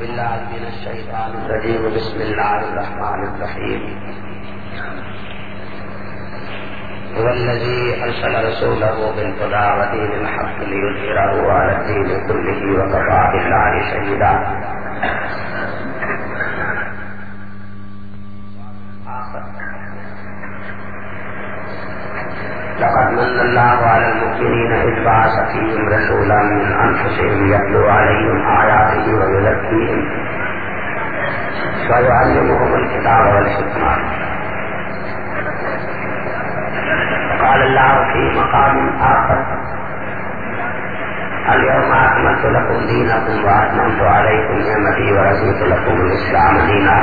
بالله من الشيطان الرجيم. بسم الله الرحمن الرحيم. هو الذي أرسل رسوله بالهدى ودين الحق ليظهره على الدين كله وكفى بالله شهيدا. من الله على المؤمنين إذ بعث فيهم رسولا من أنفسهم يتلو عليهم آياته ويزكيهم ويعلمهم الكتاب والحكمة قال الله في مقام آخر اليوم أكملت لكم دينكم وأتممت عليكم نعمتي ورزقت لكم الإسلام دينا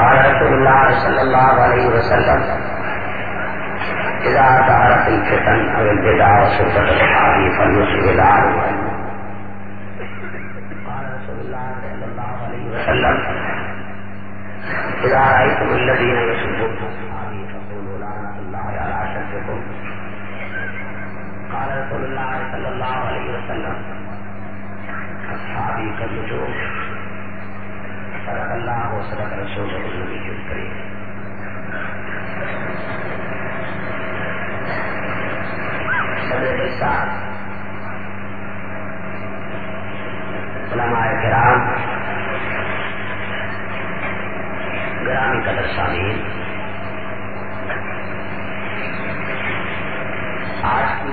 قال رسول الله صلى الله عليه وسلم إذا ظهرت الفتن أو البدع وسلطة الحادي فليصب العالم. قال رسول الله صلى الله عليه وسلم إذا رأيتم الذين يسبون أصحابي فقولوا لعنة الله على أشدكم قال رسول الله صلى الله عليه وسلم أصحابي كالنجوم صدق الله وصدق رسوله النبي الكريم صدر الساعة علماء کرام۔ گرامی قدر شامل آج کی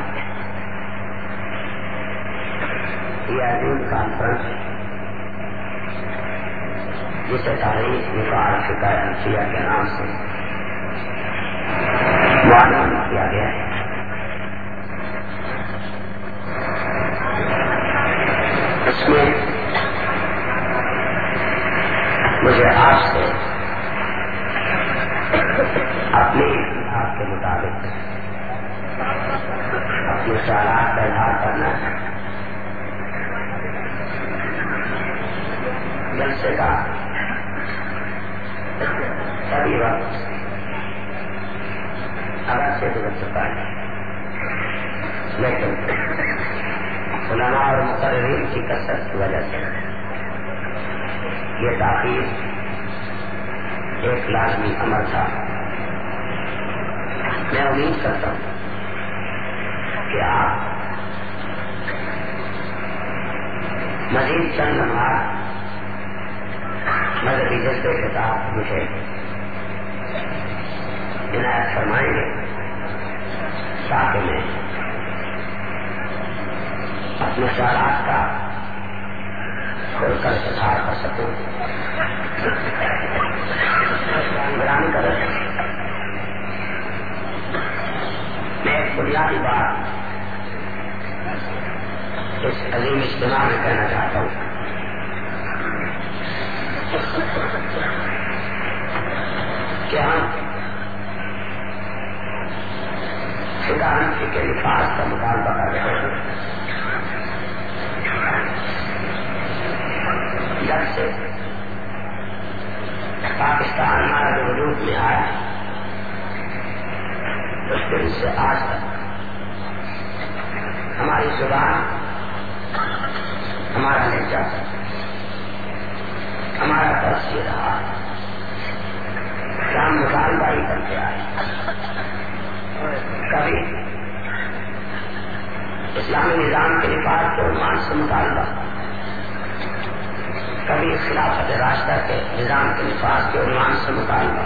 یہ عظیم کانفرنس جسے تاریخ نکال فکر انسیا کے نام سے۔ معلوم کیا گیا ہے۔ اس میں مجھے آپ سے اپنے اختلاف کے مطابق اپنے خیالات کا اظہار کرنا ہے۔ جلسے کا سبھی وقت اگر سے گزر چکا ہے لیکن علماء اور مقررین کی کثرت کی وجہ سے یہ تاخیر ایک لازمی عمل تھا۔ میں امید کرتا ہوں کہ آپ مزید چند لمحات مذہبی جذبے کے ساتھ مجھے عنایت فرمائیں گے۔ تاکہ میں اپنے خیالات کا کھول کر اظہار کر سکوں۔ گرام کر میں ایک بنیادی بات اس عظیم اجتماع میں کہنا چاہتا ہوں۔ کہ ہم خدانتی کے لفاظ کا مطالبہ کر رہے ہیں۔ جب سے پاکستان ہمارا جو وجود میں آیا اس دن سے آج تک ہماری زبان، ہمارا لہجہ ہمارا درس یہ رہا کہ ہم مطالبہ ہی کرتے آئے۔ کبھی اسلامی نظام کے نفاذ کے عنوان سے مطالبہ۔ کبھی خلافت راستہ کے نظام کے نفاذ کے عنوان سے مطالبہ۔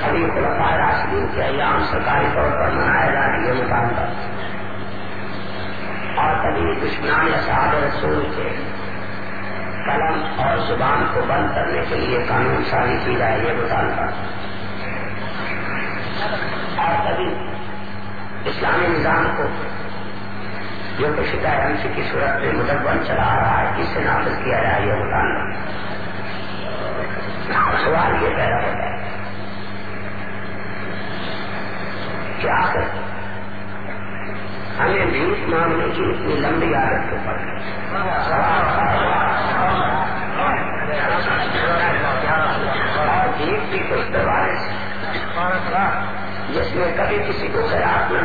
کبھی خلفاء راشدین کے ایام سرکاری طور پر منایا جانے یہ مطالبہ۔ اور کبھی دشمنان اصحاب رسول کے قلم اور زبان کو بند کرنے کے لیے قانون سازی کی جائے، یہ مطالبہ اور کبھی اسلامی نظام کو جو کہ شکایت کی صورت میں مدبن چلا رہا ہے اس سے نافذ کیا جائے، یہ مطالبہ سوال یہ پیدا ہوتا ہے کہ آخر ہمیں بھیٹ مانگنے کی اتنی لمبی عادت کے پڑ اور جس میں کبھی کسی کو خیال نہ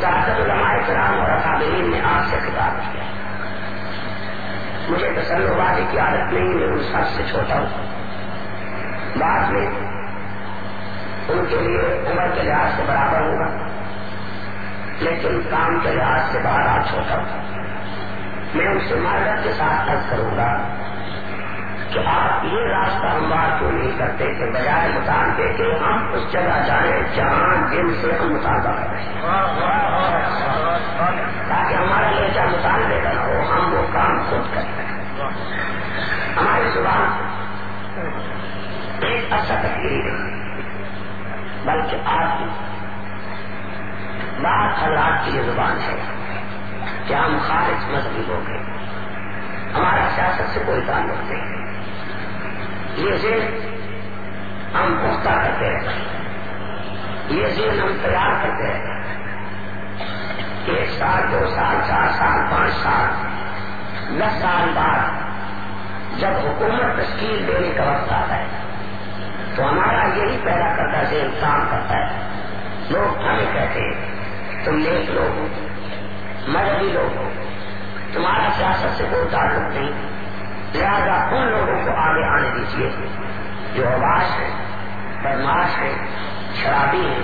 ڈالنا علماء کرام اور اکابرین نے آپ سے خطاب کیا مجھے تسل بازی کی عادت نہیں میں ان سب سے چھوٹا ہوں۔ بعد میں ان کے لیے عمر کے لحاظ سے برابر ہوگا لیکن کام کے لحاظ سے باہر آ چھوٹا ہوں۔ میں ان سے معذرت کے ساتھ عرض کروں گا کہ آپ یہ راستہ ہموار کیوں نہیں کرتے کہ بجائے متان دے کے ہم اس جگہ جائیں جہاں جن سے ہم مطالبہ کر رہے ہیں۔ تاکہ ہمارا لہجہ مطالبے کا ہو، ہم وہ کام خود کر سکیں ہماری زبان ایک اچھا تقریر بلکہ آپ کی بات حضرات کی یہ زبان ہے کہ ہم خارج مذہبی لوگ ہیں ہمارا سیاست سے کوئی تعلق نہیں۔ یہ ذہن ہم پختہ کرتے رہتے یہ ذہن ہم تیار کرتے رہتے ایک سال، دو سال، چار سال، پانچ سال، دس سال بعد جب حکومت تشکیل دینے کا وقت آتا ہے، تو ہمارا یہی پیدا کرتا ذہن کام کرتا ہے۔ لوگ ہمیں کہتے ہیں تم نیک لوگ ہو مذہبی لوگ ہو۔ تمہارا سیاست سے کوئی تعلق نہیں۔ لہٰذا ان لوگوں کو آگے آنے دیجیے جو آواز ہے بدماش ہے شرابی ہے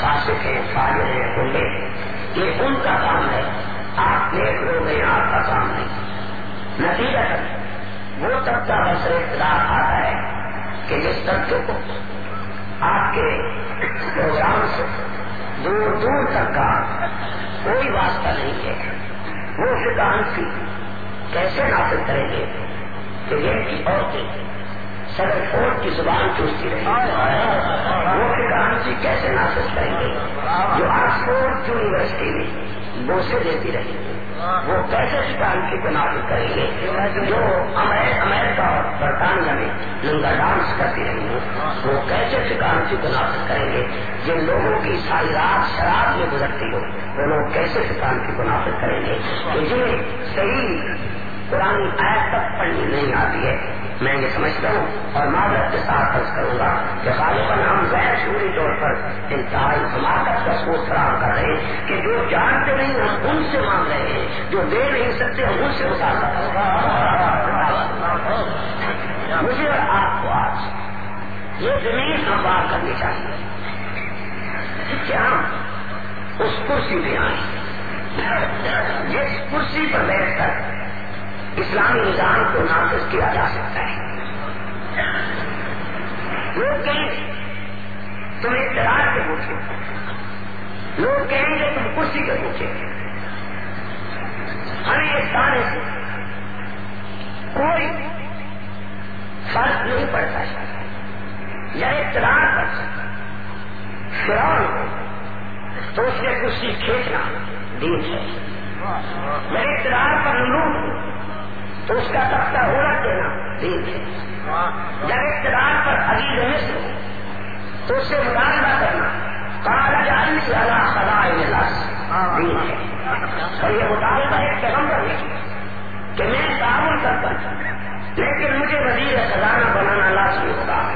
فاسق ہے فاجر ہے گنڈے ہیں۔ یہ ان کا کام ہے۔ آپ نیک لوگ ہیں، آپ کا کام نہیں۔ نتیجہ وہ طبقہ بسر اقتدار آتا ہے کہ جس طبقے کو آپ کے پروگرام سے دور دور تک کا کوئی واسطہ نہیں ہے۔ وہ کی کیسے نافذ کریں گے؟ کہ یہ کی عورتیں۔ صدر فوج کی زبان چوستی رہی۔ وہ فکانسی کیسے نافذ کریں گے؟ جو آکسفورڈ یونیورسٹی میں بوسے دیتی رہی۔ وہ کیسے شکانسی کی نافذ کریں گے؟ جو امریکہ اور برطانیہ میں لنگا ڈانس کرتی رہی ہوں، وہ کیسے شکانسی کی نافذ کریں گے؟ جن لوگوں کی ساری رات شراب میں گزرتی ہو، وہ لوگ کیسے شکانسی کو نافذ کریں گے؟ جنہیں صحیح پرانی آیت تک پڑھنی نہیں آتی ہے۔ میں یہ سمجھتا ہوں اور معذرت کے ساتھ فرض کروں گا کہ غالباً ہم غیر شوری طور پر انتہائی حماقت کا سوچ فراہم کر رہے ہیں کہ جو جانتے نہیں ہم ان سے مانگ رہے ہیں، جو دے نہیں سکتے ہم ان سے مجھے اور آپ کو آج یہ زمین ہموار کرنی چاہیے کہ ہم اس کرسی پہ آئیں۔ جس کرسی پر بیٹھ کر اسلامی نظام کو نافذ کیا جا سکتا ہے۔ لوگ کہیں گے تم اقتدار کے پوچھے۔ لوگ کہیں گے تم کرسی کے پوچھے۔ ہمیں اس سارے سے کوئی فرق نہیں پڑتا۔ یا اقتدار پر فرون ہو تو اس نے کرسی کھینچنا دین ہے۔ یا اقتدار پر لوگ ہو تو اس کا تختہ الٹ دینا دین ہے جب اقتدار پر عزیز مصر تو اس سے مطالبہ کرنا۔ کالا جانی زیادہ خدا دین ہے اور یہ مطالبہ ایک پیغمبر ہے کہ میں تعاون کرتا لیکن مجھے وزیر خزانہ بنانا لازمی ہوگا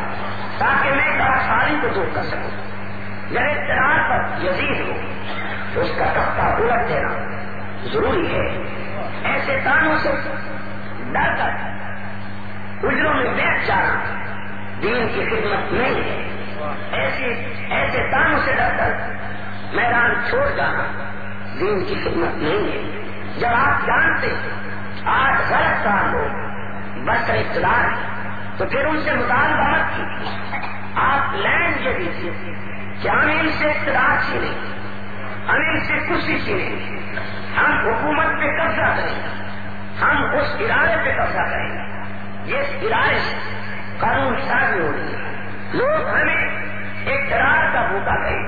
تاکہ میں کارخانی کو دور کر سکوں۔ جب اقتدار پر یزید ہو تو اس کا تختہ الٹ دینا ضروری ہے۔ ایسے کاموں سے ڈر کر اجروں میں بیٹھ جانا اچھا دین کی خدمت نہیں ہے۔ ایسی ایسے تانوں سے ڈر کر میدان چھوڑ جانا دین کی خدمت نہیں ہے۔ جب آپ جانتے آج غلط کام ہو بس اقتدار تو پھر ان سے مطالبہ مت کی آپ لینڈ یہ دیجیے کہ ہم ان سے اقتدار چھینے۔ ہم ان سے خوشی چھینے۔ ہم حکومت پہ قبضہ کریں۔ ہم اس ارادے پہ قبضہ کریں گے۔ جس ارادے سے قانون سازی ہو رہی ہے۔ لوگ ہمیں ایک درار کا بوٹا کریں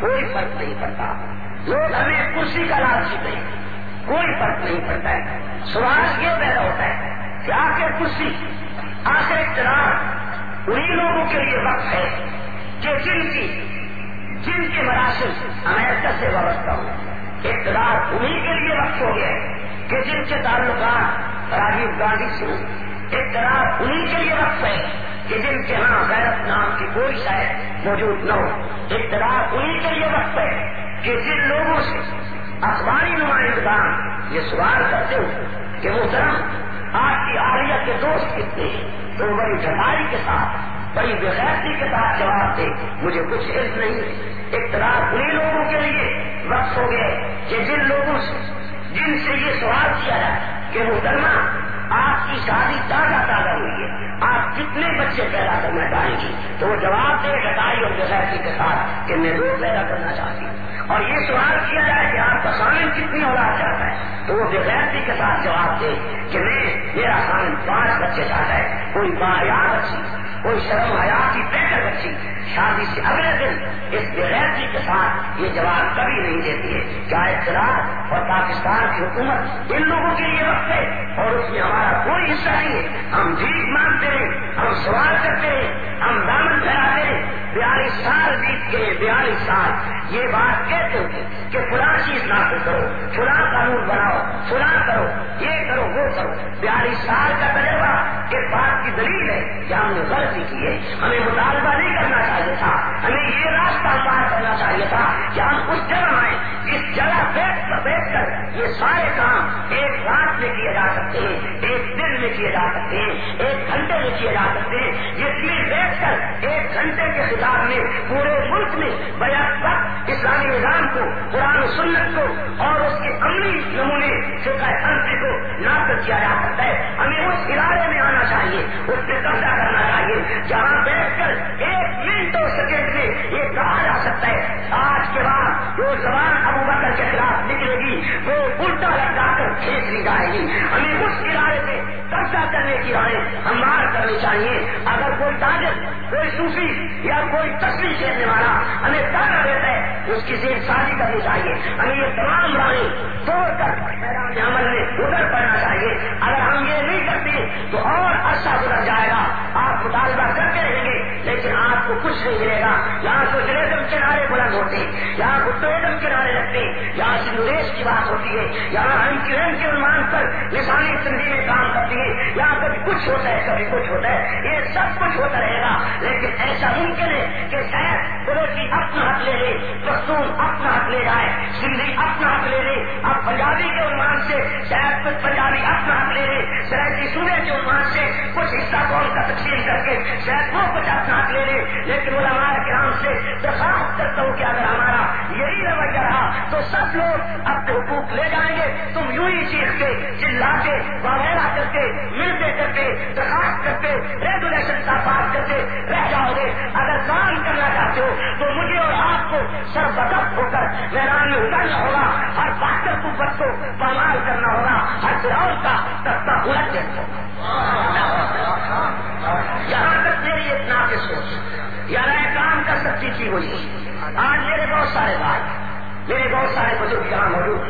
کوئی فرق نہیں پڑتا۔ لوگ ہمیں کرسی کا لالچی دیں کوئی فرق نہیں پڑتا ہے۔ سوال یہ پیدا ہوتا ہے کہ آخر کرسی، آخر اقتدار انہیں لوگوں کے لیے وقت ہے کہ جن کی، جن کے مراسم امیرکا سے وابستہ ہو اقتدار انہیں کے لیے وقت ہو گیا ہے کہ جن کے تعلقات راجیو گاندھی سے ایک طرح انہیں کے لیے وقت ہے کہ جن کے ہاں غیرت نام کی کوئی شاید موجود نہ ہو۔ ایک طرح انہیں کے لیے وقت ہے کہ جن لوگوں سے اخباری نمائندگان یہ سوال کرتے ہو کہ وہ طرح آپ کی آریت کے دوست کتنے ہیں؟ تو بڑی جمائی کے ساتھ، بڑی بغیرتی کے ساتھ جواب دے۔ مجھے کچھ علم نہیں اقتدار انہیں لوگوں کے لیے وقت ہو گئے کہ جن لوگوں سے جن سے یہ سوال کیا جائے کہ وہ آپ کی شادی تازہ تازہ ہوئی ہے۔ آپ کتنے بچے پیدا کرنا چاہیں گی تو وہ جواب دے گٹائی اور بغیرتی کے ساتھ کہ میں دو پیدا کرنا چاہتی ہوں۔ اور یہ سوال کیا جائے کہ آپ کا سامن کتنی اولاد چاہتا ہے؟ تو وہ بغیرتی کے ساتھ جواب دے کہ میں میرا سامن پانچ بچے چاہتا ہے۔ کوئی باریات اچھی کوئی شرم حیات کی پیکر بچی، شادی سے اگلے دن اس بغیرتی کے ساتھ یہ جواب کبھی نہیں دیتی ہے۔ کیا اختلاف اور پاکستان کی حکومت ان لوگوں کے لیے وقت ہے اور اس میں ہمارا کوئی حصہ نہیں ہے، ہم جیت مانگتے ہیں، ہم سوال کرتے ہیں، ہم دامن پھیلاتے ہیں۔ بیالیس سال بیت گئے، بیالیس سال۔ یہ بات کہتے ہوتے کہ فلاں چیز نافذ کرو، فلاں قانون بناؤ، فلاں کرو، یہ کرو، وہ کرو۔ بیالیس سال کا تجربہ اس بات کی دلیل ہے کہ ہم نے غلط غلطی کی ہے۔ ہمیں مطالبہ نہیں کرنا چاہیے تھا۔ ہمیں یہ راستہ پار کرنا چاہیے تھا کہ ہم اس جگہ آئیں جس جگہ بیٹھ کر بیٹھ کر یہ سارے کام ایک رات میں کیے جا سکتے ہیں، ایک دن میں کیے جا سکتے ہیں، ایک گھنٹے میں کیے جا سکتے ہیں۔ یہ چیز بیٹھ کر ایک گھنٹے کے خطاب میں پورے ملک میں بیا وقت اسلامی نظام کو، قرآن سنت کو اور اس کے عملی نمونے سے کو نافذ کیا جا سکتا ہے۔ ہمیں اس ادارے میں آنا چاہیے، اس پہ قبضہ کرنا چاہیے۔ جہاں بیٹھ کر ایک منٹ اور سیکنڈ میں یہ کہا ہے۔ آج کے بعد وہ زبان ابو بکر کے خلاف نکلے گی، وہ الٹا لگا کر کھینچ لی جائے گی۔ ہمیں اس ادارے سے قبضہ کرنے کی رائے ہمار کرنی چاہیے۔ اگر کوئی تاجر، کوئی صوفی یا کوئی تصویر کھیلنے والا ہمیں تانا دیتا ہے، اس کی زیر سازی کرنی چاہیے۔ ہمیں یہ تمام رائے توڑ کر میدان عمل میں ادھر پڑنا چاہیے۔ اگر ہم یہ نہیں کرتے تو اور عرصہ گزر جائے گا۔ آپ مطالبہ کرتے رہیں گے کو کچھ نہیں ملے گا۔ یہاں سوشلزم کے نعرے بلند ہوتے یہاں گٹوزم کے نعرے لگتے یہاں سندوریش کی بات ہوتی ہے۔ یہاں ہم کرن کے عنوان پر نشانی تنظیمیں کام کرتی ہے یہاں کبھی کچھ ہوتا ہے، کبھی کچھ ہوتا ہے۔ یہ سب کچھ ہوتا رہے گا۔ لیکن ایسا ممکن ہے کہ شاید پڑوسی اپنا حق لے لے پختون اپنا حق لے جائے، سندھی اپنا حق لے لے۔ اب پنجابی کے عنوان سے شاید کچھ پنجابی اپنا حق لے لے۔ شاید سورے کے عنوان سے کچھ حصہ قوم کا تقسیم کر کے شاید وہ کچھ اپنا حق لے لے۔ لیکن وہ ہمارے گرام سے درخواست کرتا ہوں کہ اگر ہمارا یہی رویہ رہا تو سب لوگ اپنے حقوق لے جائیں گے۔ تم یوں ہی چیخ کے، چلا کے، وغیرہ کر کے، ملتے کرتے درخواست کرتے ریگولیشن کا پاس کرتے رہ جاؤ گے۔ اگر کام کرنا چاہتے ہو تو مجھے اور آپ کو سربدت ہو کر میدان میں اترنا ہوگا۔ ہر باقر قوت کو پامال کرنا ہوگا۔ ہر گراؤ کا تختہ الٹ دیکھو۔ یہاں تک میری اتنا کے سوچ۔ یا کام کر سکتی تھی وہی آج میرے بہت سارے بھائی، میرے بہت سارے بزرگ یہاں موجود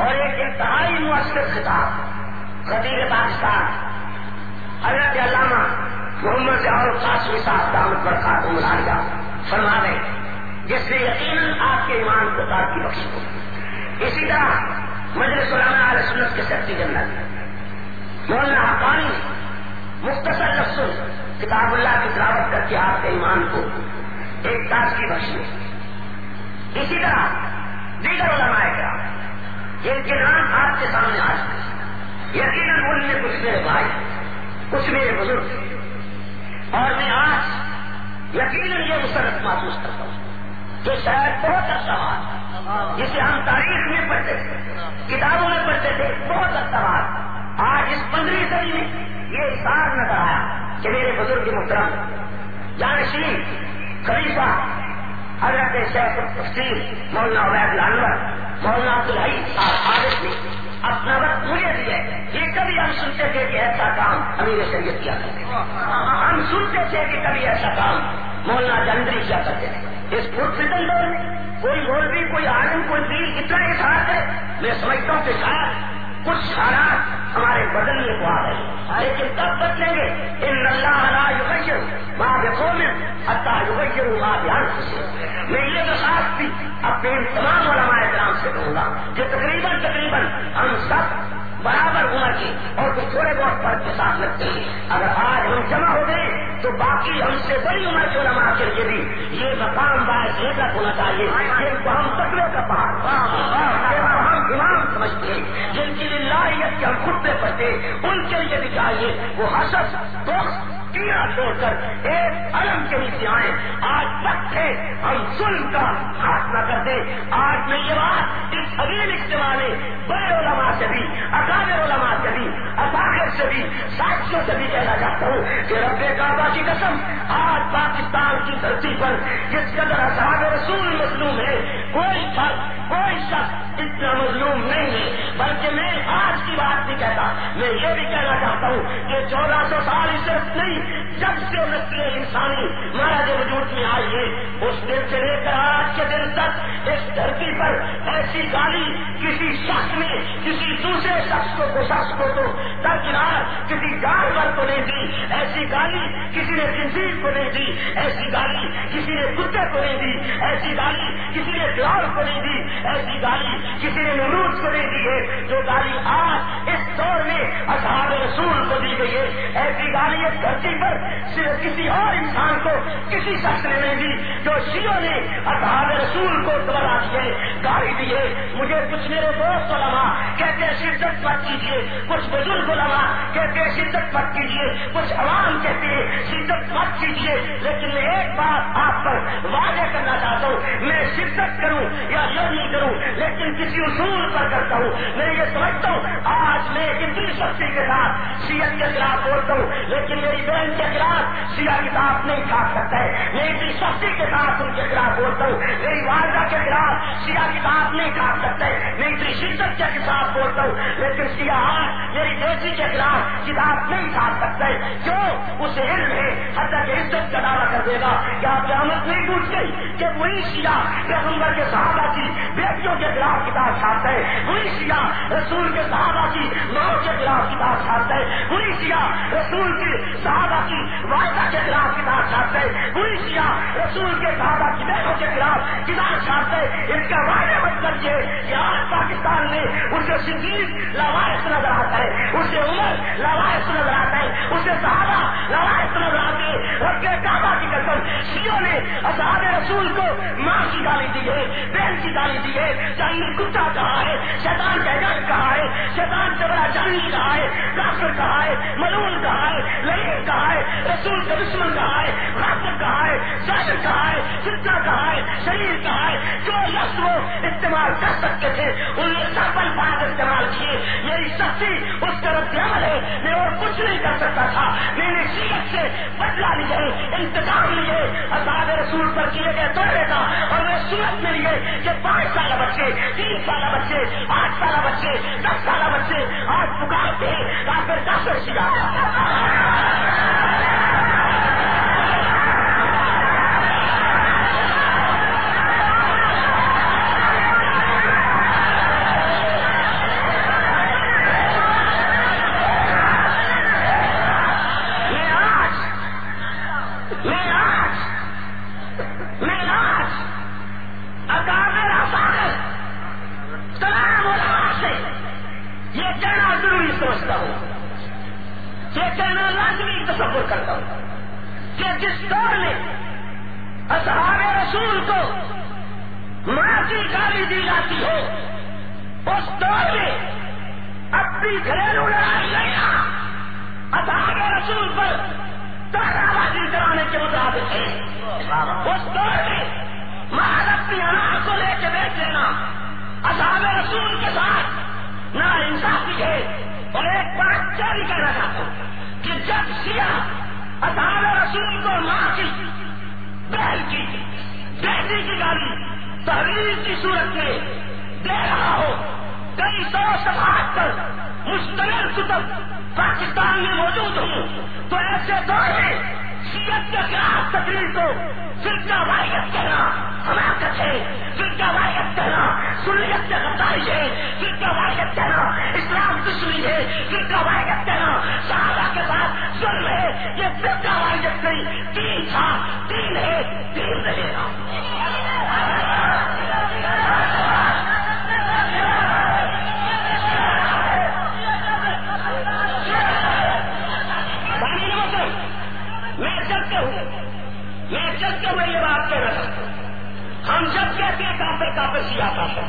اور ایک انتہائی مؤثر خطاب خطیر پاکستان۔ حضرت علامہ محمد جاور قاسمی صاحب دامت پر خاتون ملالیہ فرما رہے جس سے یقیناً آپ کے ایمان کو تارکی بخش ہو۔ اسی طرح مجلس علامہ علیہ سنت کے سیکٹری جنرل مولانا حقانی مختصر لفظ کتاب اللہ کی تلاوت کر کے آپ کے ایمان کو ایک تازگی بخشی اسی طرح دیگر علماء کرام، جن کے نام آپ کے سامنے آ چکے یقیناً ان میں کچھ میرے بھائی، کچھ میرے بزرگ اور میں آج یقیناً یہ مسرت محسوس کرتا ہوں جو شاید بہت اچھا بات جسے ہم تاریخ میں پڑھتے تھے، کتابوں میں پڑھتے تھے، بہت اچھا بات آج اس پندرہویں صدی میں یہ احساس نظر آیا کہ میرے بزرگ محترم، جانشین، خلیفہ، حضرت شیخ تفصیل مولانا عبید لانور مولانا عبد الحی صاحب عادت نے اپنا وقت مجھے دیا یہ کبھی ہم سنتے تھے کہ ایسا کام امیر شریعت کیا کرتے ہم سنتے تھے کہ کبھی ایسا کام مولانا جندری کیا کرتے تھے اس پھر دور میں کوئی مولوی، کوئی عالم، کوئی دین اتنا احساس ہے میں سمجھتا ہوں کہ شاید کچھ حالات ہمارے بدلنے کو آ رہے لیکن تب بدلیں گے۔ ان اللہ ماں دیکھو میں حتہ یوگیہ ماں دھیان میں یہ درخواست بھی اپنے تمام علماء کرام سے کہوں گا کہ تقریباً تقریباً ہم سب برابر عمر کی اور کچھ تھوڑے بہت فرق کے ساتھ لگتے ہیں۔ اگر آج ہم جمع ہو گئے تو باقی ہم سے بڑی عمر کے علماء کے لیے بھی یہ مقام باعث ایک ہونا چاہیے ہم تکڑے کا پہاڑ۔ ہم امام سمجھتے ہیں۔ جن کی لاہیت کے ہم خود پہ پڑتے ان کے لیے بھی چاہیے۔ وہ حسد، دوست کیا چھوڑ کر ایک علم کے نیچے آئے۔ آج وقت ہے، ہم ظلم کا خاتمہ کر دیں۔ آج میں یہ بات اس طویل اجتماع میں بڑے علماء سے بھی، اکابر علماء سے بھی اطاقت سے بھی ساتھیوں سے بھی کہنا چاہتا ہوں کہ رب کعبہ کی قسم، آج پاکستان کی دھرتی پر جس قدر اصحاب رسول مظلوم ہے کوئی فرق کوئی شخص اتنا مظلوم نہیں ہے۔ بلکہ میں آج کی بات نہیں کہتا میں یہ بھی کہنا چاہتا ہوں کہ چودہ سو سال اس نہیں، جب سے نسل انسانی مہاراج وجود میں آئی ہے اس دن سے لے کر آج کے دن تک اس دھرتی پر ایسی گالی کسی شخص نے، کسی دوسرے شخص کو شخص کو تو درکنار کسی جانور کو نہیں دی، ایسی گالی کسی نے کنسی کو نہیں دی، ایسی گالی کسی نے کتے کو نہیں دی، ایسی گالی کسی نے گلاؤ کو نہیں دی، ایسی گالی کسی نے نروج کو نہیں دی ہے، جو گالی آج اس دور میں اصحاب رسول کو دی گئی ہے۔ ایسی گالی اس دھرتی پر صرف کسی اور انسان کو، کسی شخص نے نہیں دی، جو شیوں نے اصحاب رسول کو دوبارہ دیے گالی دی ہے۔ مجھے کچھ میرے دوست علماء کہتے ہیں، شدت مت کیجیے کچھ بزرگ علماء کہتے ہیں، شدت مت کیجیے کچھ عوام کہتے ہیں، شدت مت کیجیے لیکن میں ایک بات آپ پر واضح کرنا چاہتا ہوں، میں شدت کروں یا یہ کروں، لیکن کسی اصول پر کرتا ہوں۔ میں یہ سمجھتا ہوں، آج میں اتنی سختی کے ساتھ سیت کے خلاف بولتا ہوں، لیکن میری بہن کے خلاف سیاہ کتاب نہیں کھا سکتا ہے۔ میں اتنی سختی کے ساتھ ان کے خلاف بولتا ہوں، میری والدہ کے خلاف سیاہ کتاب نہیں کھا سکتا ہے۔ میں اتنی شدت کے خلاف بولتا ہوں، لیکن سیاح میری بیٹی کے خلاف کتاب نہیں کھا سکتا ہے۔ جو اسے علم ہے حد تک عزت کا دعویٰ کر دے گا۔ کیا قیامت نہیں پوچھ گئی کہ وہی سیاح پیغمبر کے صحابہ کی بیٹیوں کے خلاف کتاب چھاپتا ہے وہی سیاح رسول کے صحابہ کی ماں کے خلاف کتاب چھاپتا ہے وہی سیاح رسول کے صحابہ کی وائدہ کے خلاف کتاب چھاپتا ہے وہی رسول کے صحابہ کی بہنوں کے خلاف کتاب چھاپتا ہے اس کا واضح مطلب یہ کہ آج پاکستان میں اسے صدیق لوائس نظر آتا ہے اسے عمر لوائس نظر آتا ہے اسے صحابہ لوائس نظر آتے ہیں۔ رب کے کعبہ کی قسم شیوں نے اصحاب رسول کو ماں کی گالی دی ہے، بہن کی گالی دی ہے چاہیے کتا کہا ہے، شیطان کا گھر کہا ہے، شیطان سے بڑا جانی کہا ہے، کافر کہا ہے ملون کہا ہے لہین کہا ہے، رسول کا دشمن کہا ہے راسر کہا ہے شاہر کہا ہے فتنا کہا ہے، شریر کہا ہے، جو لفظ وہ استعمال کر سکتے تھے، ان نے سب الفاظ استعمال کیے۔ میری سختی اس کا رد عمل ہے، میں اور کچھ نہیں کر سکتا تھا۔ میں نے سیرت سے بدلا لیے انتظام لیے اصحاب رسول پر کیے گئے دورے کا، اور میں سورت میں لیے کہ پانچ سال بچے، تین سال بچے، آٹھ سال بچے، دس سال بچے آج پکارتے ہیں۔ کافر کافر سیا تصور کرتا ہوں کہ جس دور میں اصحاب رسول کو ماں کی گالی دی جاتی ہو، اس دور میں اپنی گھریلو لڑائی لڑنا اصحاب رسول پر بازی کرانے کے مطابق ہے۔ اس دور میں محض اپنی اناج کو لے کے بیچ لینا اصحاب رسول کے ساتھ نہ انصافی ہے اور ایک بات جاری کہنا چاہتا ہوں کہ جب سیاہ اصحاب رسول کو ماں کی بہن کی بیٹی کی گاڑی، تحریر کی صورت میں دے رہا ہو، کئی سو سماج پر مشتمل کتب پاکستان میں موجود ہوں، تو ایسے دور میں سیت کے خلاف تقریر کو فرقہ کہنا ہے فرقہ وائیت کہنا سنیت غداری ہے۔ فرقہ کہنا اسلام دشمنی ہے۔ فرقہ کہنا صحابہ کے ساتھ ظلم ہے۔ یہ فرقہ وائیت نہیں تین تھا۔ تین ہے۔ تین رہے گا چاہتا ہوں ہم جب کہتے ہیں کافر کافر سیا کافر۔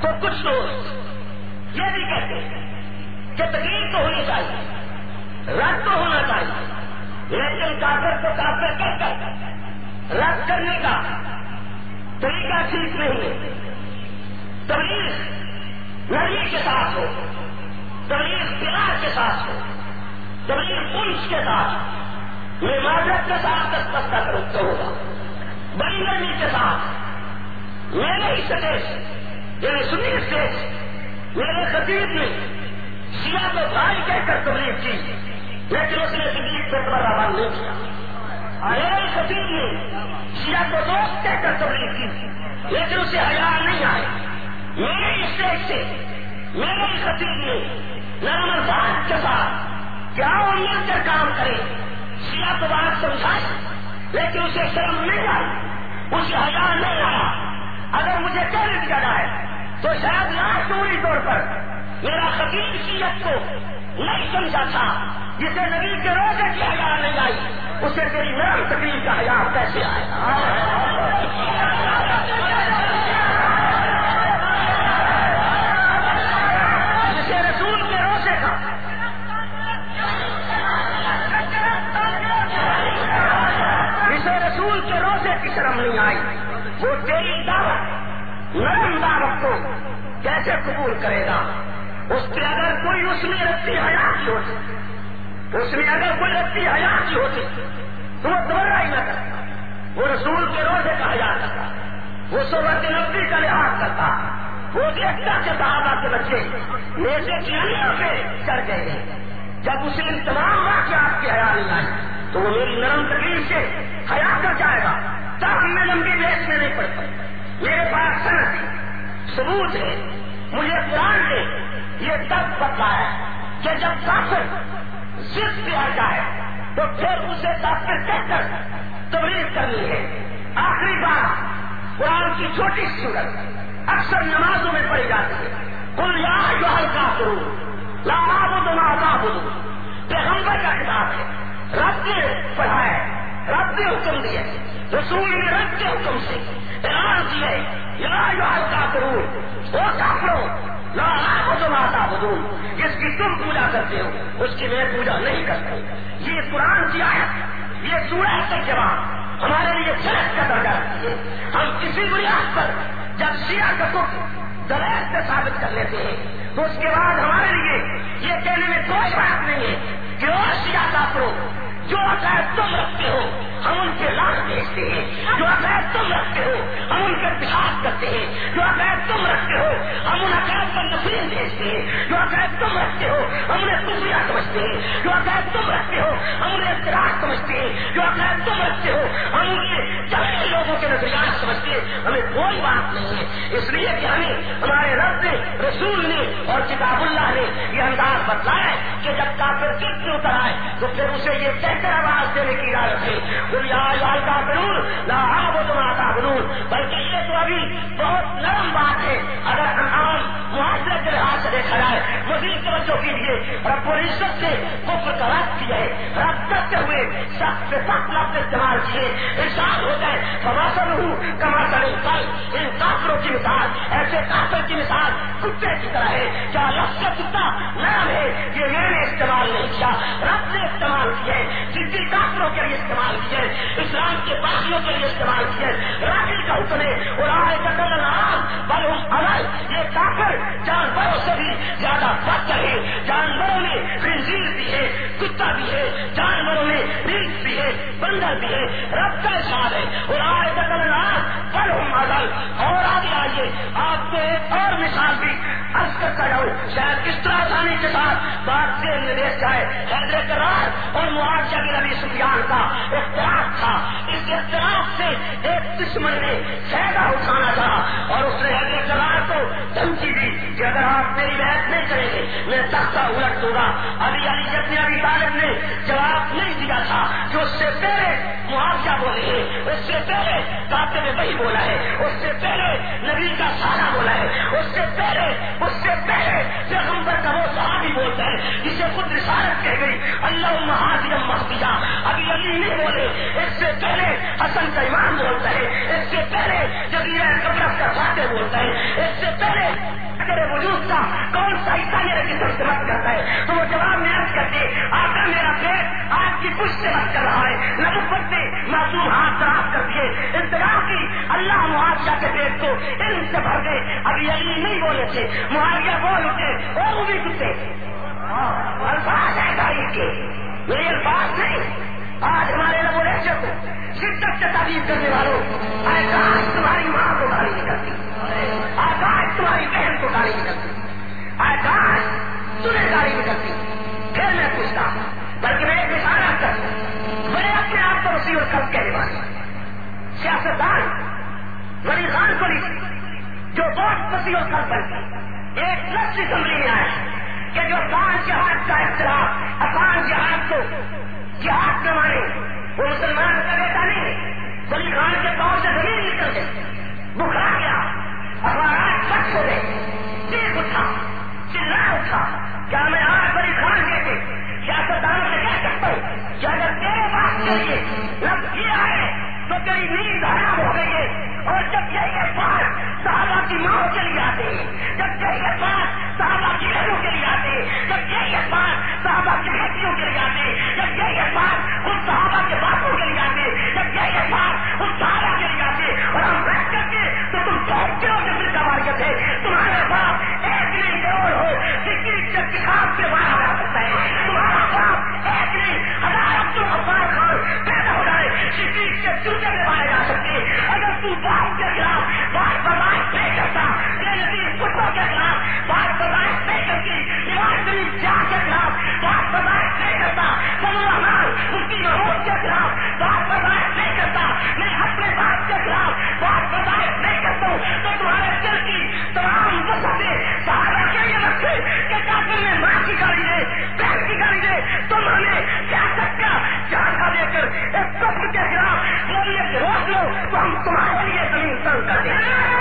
تو کچھ لوگ یہ بھی کہتے ہیں کہ تکلیف تو ہونی چاہیے، رد تو ہونا چاہیے، لیکن کافر کو کافر کہہ کر رد کرنے کا طریقہ ٹھیک نہیں ہے۔ تبلیغ نرمی کے ساتھ ہو، تبلیغ پیار کے ساتھ ہو، تبلیغ پولیس کے ساتھ میں معذرت کے ساتھ دستہ کرتے ہوگا بڑی نرمی کے ساتھ۔ میرے ہی سدیش یعنی سنی اسٹیج میرے خطیب نے سیا کو بھائی کہہ کر تبلیغ کی، لیکن اس نے صدیق پہ بڑا بند نہیں کیا۔ میرے خطیب نے سیا کو دوست کہہ کر تبلیغ کی، لیکن اسے ہزار نہیں آئے۔ میرے اسٹیج سے میرے ہی خطیب نے نرم انداز کے ساتھ کیا وہ مل کر کام کرے سیا تو بات سمجھائے لیکن اسے شرم نہیں آئی اسے حیا نہیں آیا۔ اگر مجھے چیلنج کرنا ہے، تو شاید لاکھ طور پر میرا خطیب سیت کو نہیں سمجھا تھا، جسے نبی کے روزے کی حیا نہیں آئی۔ اسے تیری نرم تکلیف کا حیا کیسے آئے کیسے قبول کرے گا؟ اس کے اگر کوئی اس میں رسی حیات کی ہوتی، اس میں اگر کوئی رسی حیات کی ہوتی، تو وہ دوبارہ ہی نہ کرتا۔ وہ رسول کے روزے کا حیات کرتا، وہ صحبت نبی کا لحاظ کرتا، وہ دیکھتا کہ صحابہ کے بچے میرے چیڑیوں پہ چڑھ گئے۔ ہیں جب اسے ان تمام واقعات کی حیا نہیں آئی تو وہ میری نرم تکلیف سے حیا کر جائے گا تب میں لمبی بیچ میں نہیں پڑتا۔ میرے پاس صنعت ثبوت ہے، مجھے قرآن نے یہ تب پتا ہے کہ جب کافر ضد پہ آ جائے، تو پھر اسے کافر کہہ کر تبلیغ کرنی ہے۔ آخری بار قرآن کی چھوٹی صورت اکثر نمازوں میں پڑھی جاتی ہے۔ کل یا جو ہلکا کروں لاما بدو نا بدو پیغمبر کا کتاب ہے، رب نے پڑھایا رب نے حکم دیا رسول نے رب کے حکم سے۔ اعلان کیا یا جو ہلکا کروں وہ کافروں، لا بدو ماتا بدو جس کی تم پوجا کرتے ہو، اس کی میں پوجا نہیں کرتا۔ یہ قرآن کی آیت، یہ سورہ تک جواب ہمارے لیے فرق کا درجہ رکھتی ہے۔ ہم کسی بنیاد پر جب سیاح کا کف دلیل سے ثابت کر لیتے ہیں، تو اس کے بعد ہمارے لیے یہ کہنے میں کوئی بات نہیں ہے کہ اور سیاح کافروں جو عقائد تم رکھتے ہو، ہم ان کے لاش بیچتے ہیں۔ جو عقائد تم رکھتے ہو، ہم ان کے اتحاد کرتے ہیں۔ جو عقائد تم رکھتے ہو، ہم ان عقائد پر نفرین بھیجتے ہیں۔ جو عقائد تم رکھتے ہو، ہم انہیں کفریہ سمجھتے ہیں۔ جو عقائد تم رکھتے ہو، ہم انہیں اختراع سمجھتے ہیں۔ جو عقائد تم رکھتے ہو، ہم انہیں چلے لوگوں کے نظریات سمجھتے ہیں۔ ہمیں کوئی بات نہیں ہے۔ اس لیے کہ ہمیں ہمارے رب نے، رسول نے اور کتاب اللہ نے یہ انداز بتلایا ہے کہ جب کافر چپ اتر آئے، تو پھر اسے یہ کہہ کر آواز دینے کی اجازت ہے۔ لال کا بنون نہ وہ تمہارا بنون بلکہ یہ تو ابھی بہت نرم بات ہے۔ اگر ہم عام معاشرے کے لحاظ سے دیکھا جائے، مزید توجہ کیجیے رب العزت سے کفر کا رد کیا ہے۔ رد کرتے ہوئے سخت سے سخت لفظ استعمال کیے۔ ارشاد ہو جائے فواسن ہوں کما کرے کل ان کافروں کی مثال، ایسے کافر کی مثال کتے کی طرح ہے۔ کیا لفظ کتا نرم ہے؟ یہ میں نے استعمال نہیں کیا۔ رب نے استعمال کیا ہے۔ جتنی کافروں کے لیے استعمال کیا ہے اسلام کے باغیوں کے لیے استعمال کیا ہے راجل کا حکم ہے، اور آئے کا قدر آرام بل الگ یہ کافر جانوروں سے بھی زیادہ بدتر ہے، جانوروں میں خنزیر بھی ہے، کتا بھی ہے، جانوروں میں ریت بھی ہے بندر بھی ہے، رب کا ساتھ ہے اور آئے کا قدر آرام بل ہوں الگ اور آگے آئیے، آپ کو ایک اور مثال بھی عرض کرتا جاؤں، شاید اس طرح آسانی کے ساتھ بات سے نردیش جائے حیدر کرار اور معاوضہ کے نبی سفیان کا اختلاف تھا۔ اس اختلاف سے ایک دشمن نے فائدہ اٹھانا تھا اور اس نے حیدر کرار کو دھمکی دی کہ اگر آپ میری بحث نہیں کریں گے، میں تختہ الٹ دوں گا۔ ابھی علی جتنی ابھی طالب نے جواب نہیں دیا تھا کہ اس سے پہلے معاوضہ بولے ہیں اس سے پہلے کاتے میں وہی بولا ہے، اس سے پہلے نبی کا سارا بولا ہے، اس سے پہلے، اس سے پہلے پیغمبر کا وہ صحابی بولتا ہے، جسے خود رسالت کہہ گئی اللہ مہاجم محتیا ابھی علی نہیں بولے، اس سے پہلے حسن کا امام بولتا ہے، اس سے پہلے جب حسین اس سے پہلے تیرے وجود کا کون سا حصہ میرے جسم سے مت کرتا ہے؟ تو وہ جواب میں عرض کرتے، آقا میرا پیٹ آج کی کچھ سے مت کر رہا ہے۔ نبوت نے معصوم ہاتھ خراب کر دیے۔ انتظار کی، اللہ معاشرہ کے پیٹ کو علم سے بھر دے۔ ابھی علی نہیں بولے تھے معاویہ بول اٹھے اور وہ بھی کتے۔ الفاظ ہے تاریخ کے۔ میرے الفاظ نہیں۔ آج ہمارے لوگوں نے کو شدت سے تعریف کرنے والوں آکاش تمہاری ماں کو گالی نکلتی آکاش تمہاری بہن کو گالی نکلتی آکاش تمہیں گالی نکلتی پھر میں پوچھتا بلکہ میں ایک اشارہ کر بڑے اپنے آپ کو رسی اور کب کہنے والے۔ سیاستدان بڑی خان کو جو بہت وسیع اور کل بنتی ایک لفظ اسمبلی میں آئے کہ جو پانچ جہاز کا اختلاف، افغان جہاز کو جہاد کے مارے، وہ مسلمان کا بیٹا نہیں بلی خان کے پاؤں سے زمین نکل گئی۔ بخرا گیا، اخبارات سچ ہو گئے۔ چیخ اٹھا چلا اٹھا۔ کیا میں آج بڑی خان کے تھے سیاستدانوں سے کہہ سکتا ہوں؟ کہ اگر تیرے بات کے لیے لفظ کیا ہے تو تیری نیند حرام ہو گئی ہے؟ اور جب یہ بات صحابہ کی ماں چلی جاتے ہیں۔ جب یہ بات صحابہ کی بہنوں کے لیے آتے جب یہ بات صحابہ کی بیٹیوں کے لیے آتے جب یہ بات اس صحابہ کے باپوں کے لیے آتے جب یہ بات اس صحابہ کے لیے آتے اور ہم رکھ کر کے تو تم سوچتے ہو کہ پھر کمار کے تھے۔ تمہارے باپ ایک نہیں کروڑ ہو کسی سے کتاب سے مارا جا سکتا ہے۔ تمہارا باپ ایک نہیں ہزار عبد الغفار خان پیدا ہو جائے۔ کسی سے جوتے میں مارے جا سکتے اگر تو باپ کے خلاف بات برداشت نہیں کرتا، تیرے کتوں کے خلاف بات برداشت نہیں کرتی نواز شریف جان کے خلاف بات برداشت نہیں کرتا سب الرحمان اس کی محمود کے خلاف بات برداشت نہیں کرتا، میں لیے زمین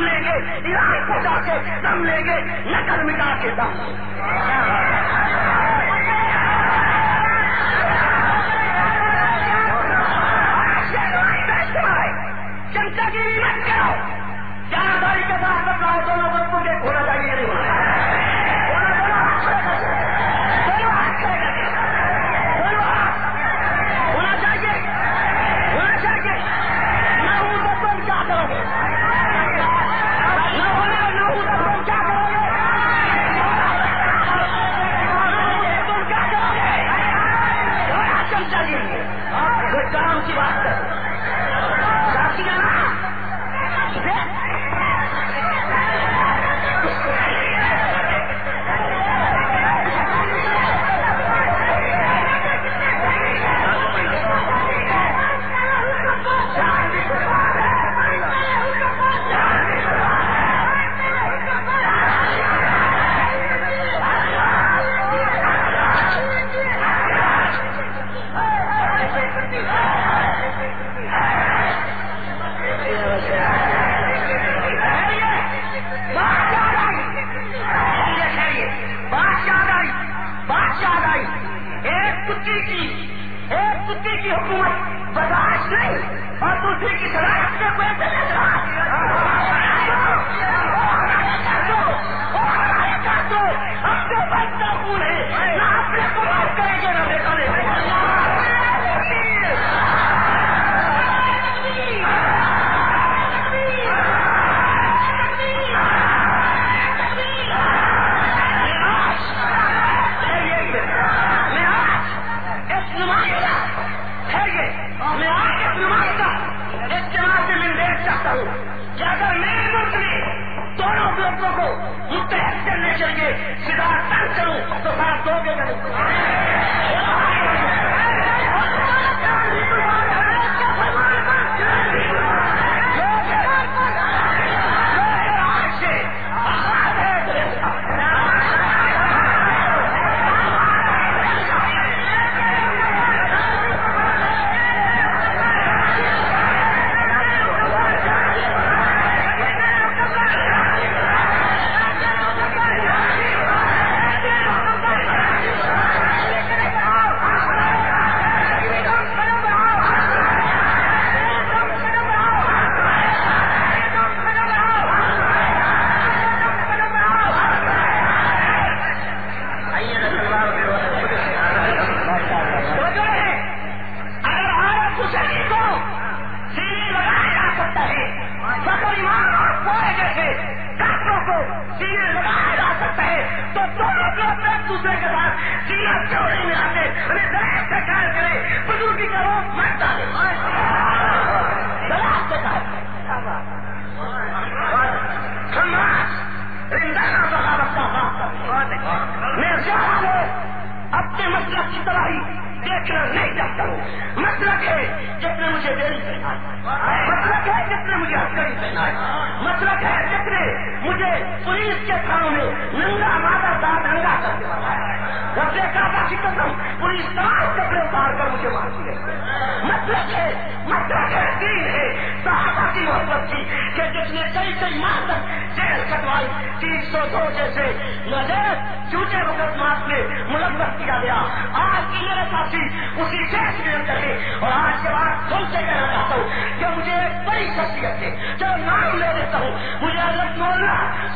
لیں گے ایران کو جا کے دم لیں گے، نقل مٹا کے دم لیں کی گیری مت کرو۔ کیا داری کے ساتھ بتاؤ دونوں بچوں کے کھولا جائیے نہیں۔ ہونا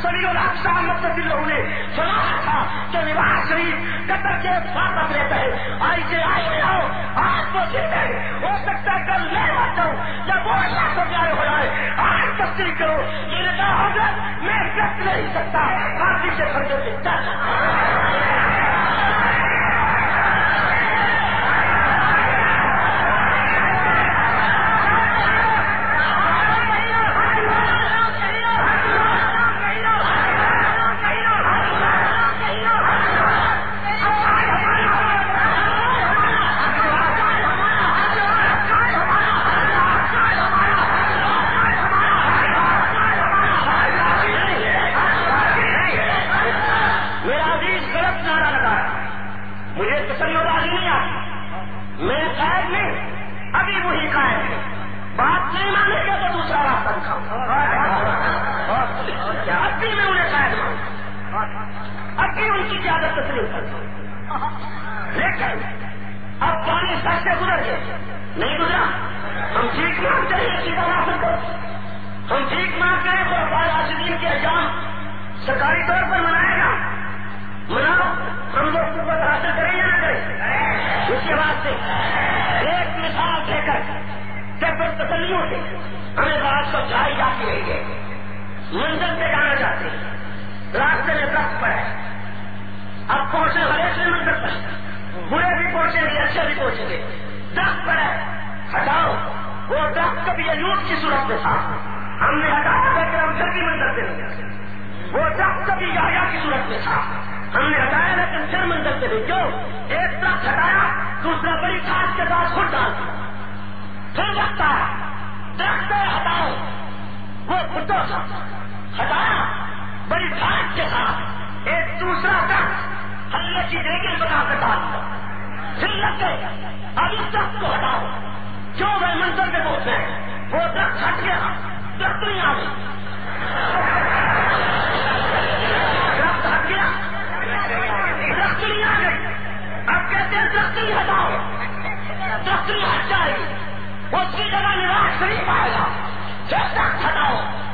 سبھی سلیل الاقسام لوگوں نے سنا تھا کہ نواز شریف قطر کے فاطم لیتا ہے آئی سے آئی میں آؤ آج تو جیت ہے ہو سکتا ہے کل لے مت جاؤں یا بہت اللہ کو پیارے ہو جائے آج تصدیق کرو یہ نکاح حضرت میں رکھ نہیں سکتا کافی سے خرچ سکتا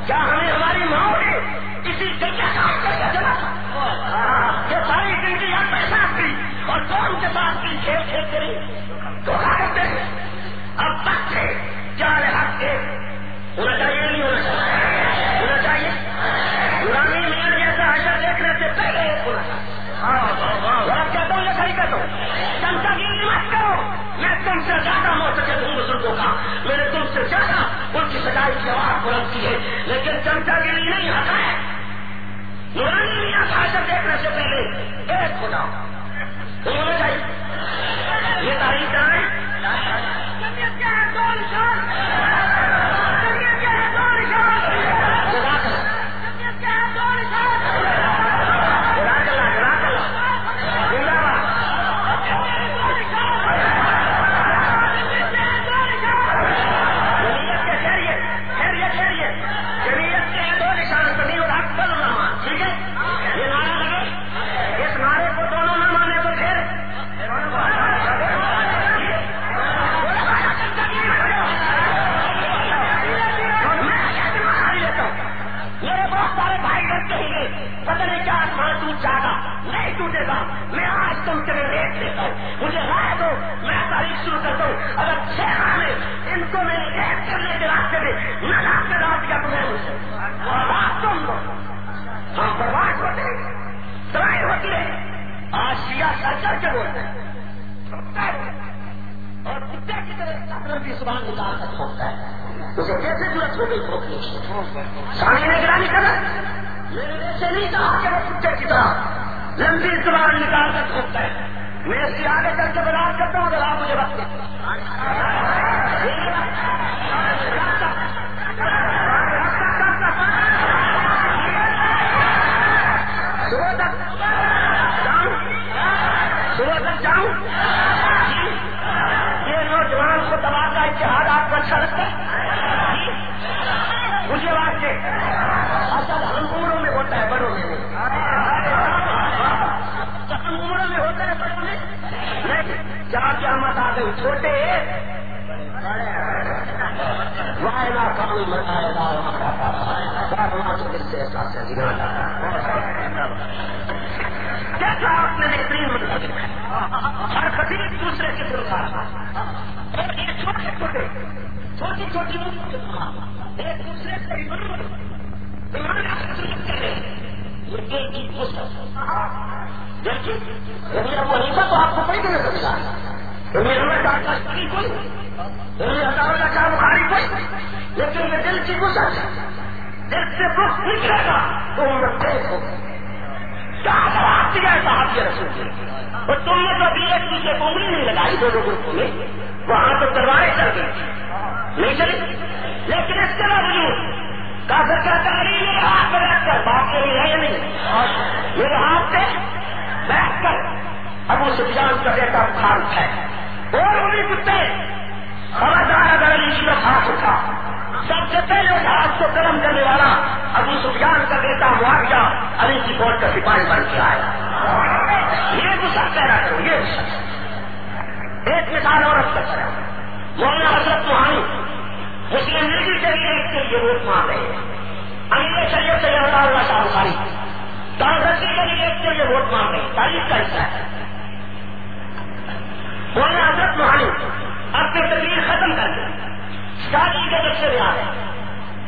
کیا ہمیں ہماری ماں نے کسی جگہ کام کر کے چلا تھا؟ کہ ساری زندگی ہم پیسہ کی اور کون کے ساتھ کی کھیل کھیل کری تو کرتے ہیں اب تک ہے چار حق کے۔ ہونا چاہیے نہیں ہونا چاہیے۔ ہونا چاہیے۔ پرانی میئر جیسا حشر دیکھنے سے پہلے ہونا چاہیے۔ کہتا ہوں، یہ صحیح کہتا ہوں۔ چمچا گیری مت کرو۔ میں تم سے زیادہ موسیقت ہوں، بزرگوں کا۔ میں نے تم سے زیادہ ان کی سجائی کی آواز بلند کی ہے۔ لیکن چمچا لیے نہیں آتا ہے۔ نورانی میاں کا دیکھنے سے پہلے۔ ایک خدا۔ ہونا چاہیے یہ تاریخ کیا ہے؟ شروع کرتا ہوں اگر چھ ماہ ان کو میرے ریٹ کرنے کے راستے میں نہ راستے رات کیا تمہیں مجھ سے۔ تم ہم ہاں، برباد ہوتے ہیں ٹرائی ہوتی ہے۔ آج شیعہ سر کر کے بولتے ہیں۔ اور کتے کی طرح چادر کی زبان نکال کر پھونکتا ہے۔ اسے کیسے ضرورت ہو گئی پھونکنے سامنے نگرانی کرنا میرے سے نہیں کہا کہ وہ کتے کی طرح لمبی زبان نکال کر پھونکتا ہے۔ میں اس کی آگے چل کے بلاس کرتا ہوں اگر آپ مجھے وقت صبح تک۔ جاؤں صبح تک جاؤں؟ یہ نوجوان کو دبا کا اتحاد آپ کو اچھا لگتا ہے؟ مجھے بات سے اصل ہم عمروں میں ہوتا ہے، بڑوں میں۔ ہم عمروں میں نہیں جہاں کیا مت آ گئی چھوٹے وائنا کام کیسا آپ نے بہترین مطلب ہر کبھی ایک دوسرے کے پرکار اور یہ چھوٹے چھوٹے، چھوٹی چھوٹی ایک دوسرے سے یہ ایک ہی تو آپ کو کوئی نہیں سمجھا۔ میرے کا بخاری کوئی؟ لیکن یہ دل کی گزر دل سے دکھ نکلے گا تو عمر دیکھ ہوگی۔ کیا جواب دیا صاحب کے رسول اور تم نے تو ابھی ایک دوسرے کو انگلی نہیں لگائی دونوں گروپوں میں وہاں تو تلواریں چل گئی نہیں چلی لیکن اس کے باوجود کافر کا تقریب میرے ہاتھ پہ بیٹھ کر بات کرنی ہے یا نہیں۔ میرے ہاتھ پہ بیٹھ کر ابو سفیان کا بیٹا ہے اور انہیں کتے خبردار اگر علی جی کی ہاتھ اٹھا، سب سے پہلے اس ہاتھ کو قلم کرنے والا ابو سفیان کا بیٹا معاویہ علی کی فوج کا سپاہی بن کے آیا۔ یہ غصہ پیدا کرو، یہ غصہ۔ ایک مثال اور کا کرا مولانا حضرت موہانی مسلم لیگ کے لیے اس کے لیے ووٹ مانگ رہے ہیں۔ امیر شریعت سے اللہ شاہ بخاری کانگریس کے لیے اس کے لیے ووٹ مانگ رہے ہیں۔ تاریخ کا حصہ ہے۔ مولانا حضرت موہانی اپنی تقریر ختم کر کے شادی کے جب سے بھی آ گئے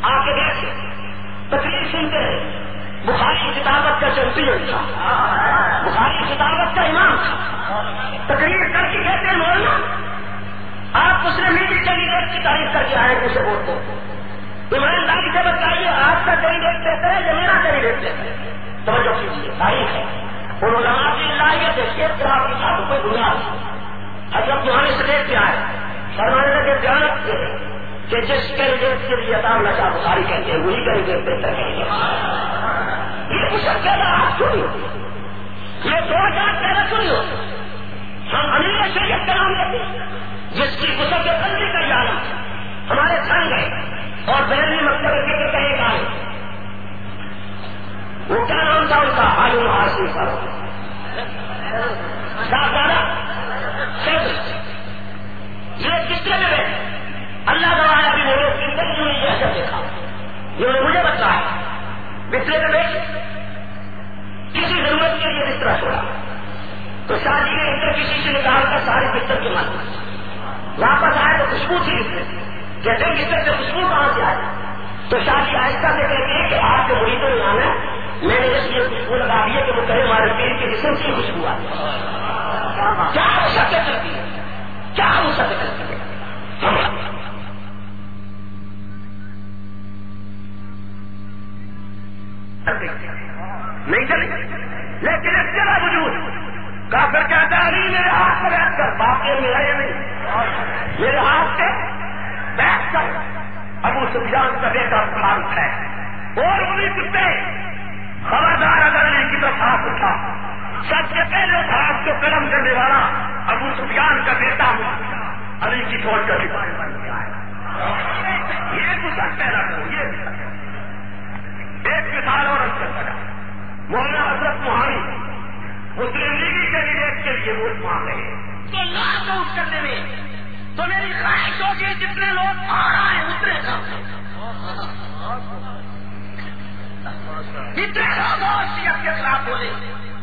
آ کے۔ بیٹھے تقریر سنتے رہے بخاری کتابت کا چیمپئن تھا۔ بخاری کتابت کا امام تھا۔ تقریر کر کے کہتے ہیں، مولانا، آپ اس نے میری کینڈیڈیٹ کی تعریف کر کے آئے اسے ووٹ دو ایمانداری سے بتائیے، آپ کا کینڈیڈیٹ بہتر ہے یا میرا کینڈیڈیٹ بہتر ہے توجہ کیجیے، تاریخ ہے۔ اور علماء کی لاہیت ہے کہ آپ کی ساتھ کوئی بنیاد حضرت یہاں اسٹیٹ پہ آئے فرمانے لگے جانت کہ جس کینڈیڈیٹ کے لیے عطا نشا بخاری کہتے ہیں، وہی کینڈیڈیٹ بہتر کہیں گے یہ کچھ کہنا آپ سنی یہ دو ہزار پہلے سنی ہو؟ ہم امیر شریعت کا نام لیتے جس کی گسل کے بندی کا عالم ہمارے سنگ ہے اور بہنی مطلب کے کہیں گا۔ وہ کیا نام تھا ان کا؟ عالم حاصل پر دادا یہ کتنے میں بیٹھے اللہ دوایا بھی میرے زندگی میں یہ اثر دیکھا جنہوں نے مجھے بتایا۔ بسترے میں بیٹھے کسی ضرورت کے لیے بستر چھوڑا۔ تو شادی کے اندر کسی سے نکال کر سارے بستر کے مات واپس آئے تو خوشبو تھی بستر جیسے بستر سے خوشبو کہاں سے آئی؟ تو شادی آہستہ سے کہتے ہیں کہ آپ کے مریضوں میں آنا میں نے اس لیے خوشبو لگا دی ہے کہ وہ کہے، ہمارے پیر کے جسم کی خوشبو آتی ہے کیا ہو کرتی ہے کیا ہو کرتی ہے نہیں چلے۔ لیکن اس کے باوجود کافر کہتا ہے، علی، میرے ہاتھ میں بیٹھ کر باقی میرا یہ نہیں۔ میرے ہاتھ سے بیٹھ کر ابو سفیان کا بیٹا فاروق ہے اور انہیں کتے خبردار اگر علی کی طرف ہاتھ اٹھا۔ سب سے پہلے اس ہاتھ کو قلم کرنے والا ابو سفیان کا بیٹا ہوا علی کی فوج کا سپاہی بن گیا ہے یہ گسا پیدا کرو یہ ایک مثال اور اچھا سکا مولانا حضرت موہانی مسلم لیگ کینڈیڈیٹ کے لیے ووٹ مانگ رہے ہیں۔ تو لاکھ آؤٹ کرنے میں تو میری خواہش ہوگی جتنے لوگ آ رہے ہیں اتنے کم۔ جتنے لوگ اور سیاست کے خلاف بولے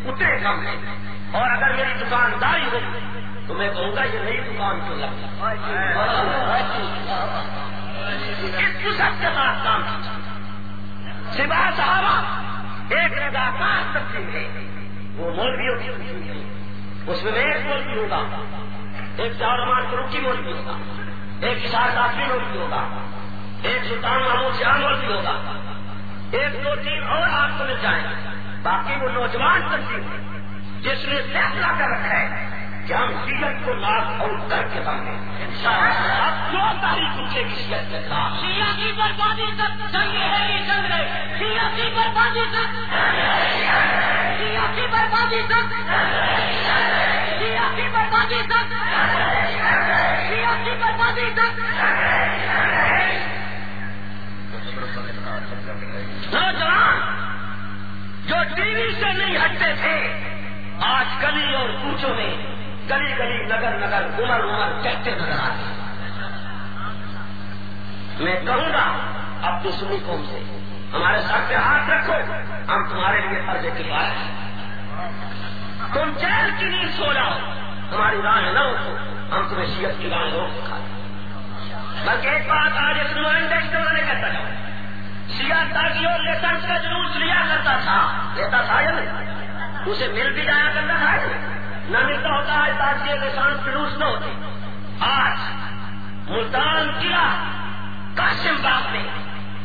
اتنے کم ہے اور اگر میری دکانداری ہو، تو میں کہوں گا یہ نئی دکان کیوں لگتا اس پسند کے ساتھ کام۔ سوا صحابہ ایک رضاکار تقسیم ہے۔ وہ مولویوں کی تقسیم ہے۔ اس میں ایک مولوی ہوگا۔ ایک چار چارمان فروخی مولوی ہوگا۔ ایک اشار کافی مولوی ہوگا۔ ایک سلطان محمود شاہ مولوی ہوگا۔ ایک دو تین اور آپ کو مل جائیں۔ باقی وہ نوجوان ہے جس نے فیصلہ کر رکھا ہے کہ ہم سیرت کو لاکھ اور کر کے بنے اب جو تاریخ پوچھے گی سیرت کے خلاف۔ سیا کی بربادی تک جنگ ہے یہ جنگ رہے سیا کی بربادی تک سیا کی بربادی تک سیا کی بربادی تک سیا کی بربادی تک نوجوان جو ٹی وی سے نہیں ہٹتے تھے، آج گلی اور کوچوں میں گلی گلی نگر نگر عمر عمر کہتے نظر آتے میں کہوں گا، اب دوسری قوم سے، ہمارے ساتھ پہ ہاتھ رکھو، ہم تمہارے لیے فرض کے پاس تم چین کی نیند سو جاؤ، ہماری راہ نہ ہو ہم تمہیں شیت کی راہ روک دکھا بلکہ ایک بات آج اس نمائندے نے کہتا جاؤ سیاح تاکہ اور لائسنس کا جلوس لیا کرتا تھا۔ لیتا تھا یا نہیں۔ اسے مل بھی جایا کرتا تھا۔ نہ ملتا ہوتا ہے تاکہ لائسنس جلوس نہ ہوتے۔ آج ملتان کیا قاسم باغ میں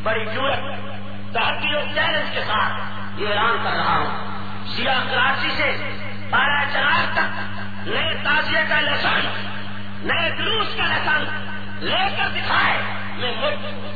بڑی ضرورت تاکہ اور چیلنج کے ساتھ یہ اعلان کر رہا ہوں۔ سیاہ کراچی سے بارہ چراغ تک نئے تازیے کا لائسنس نئے جلوس کا لائسنس لے کر دکھائے۔ میں ملک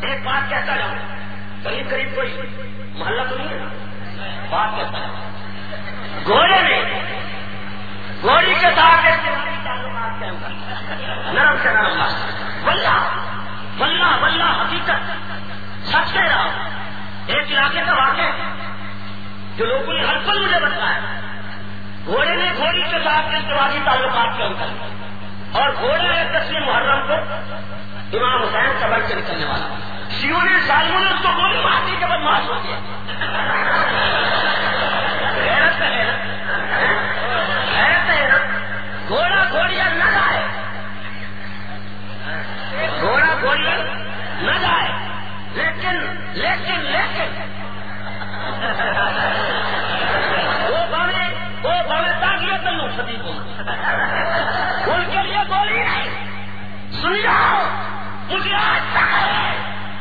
ایک بات کہتا جاؤں قریب قریب کوئی محلہ تو نہیں ہے؟ بات کہتا ہے گھوڑے نے گھوڑی کے ساتھ نرم سے نرم بلہ بلہ بلہ حقیقت۔ سچ کہہ رہا ایک علاقے کا واقع جو لوگوں نے ہر پل مجھے بتایا گھوڑے نے گھوڑی کے ساتھ ازدواجی تعلقات کے اندر اور گھوڑے ہے تصویر محرم کو۔ امام حسین کا بچ نکلنے والا۔ سیو نے سالموں نے اس کو گولی مار دی کے بدماش ہو گیا۔ حیرت ہے حیرت۔ ہے گھوڑا گھوڑیا نہ جائے۔ گھوڑا گھوڑیا نہ جائے۔ لیکن لیکن لیکن۔ وہ بڑے وہ بڑے تاکہ تلو سبھی کو ان کے لیے گولی نہیں۔ سن جاؤ۔ مجھے آج تک ہے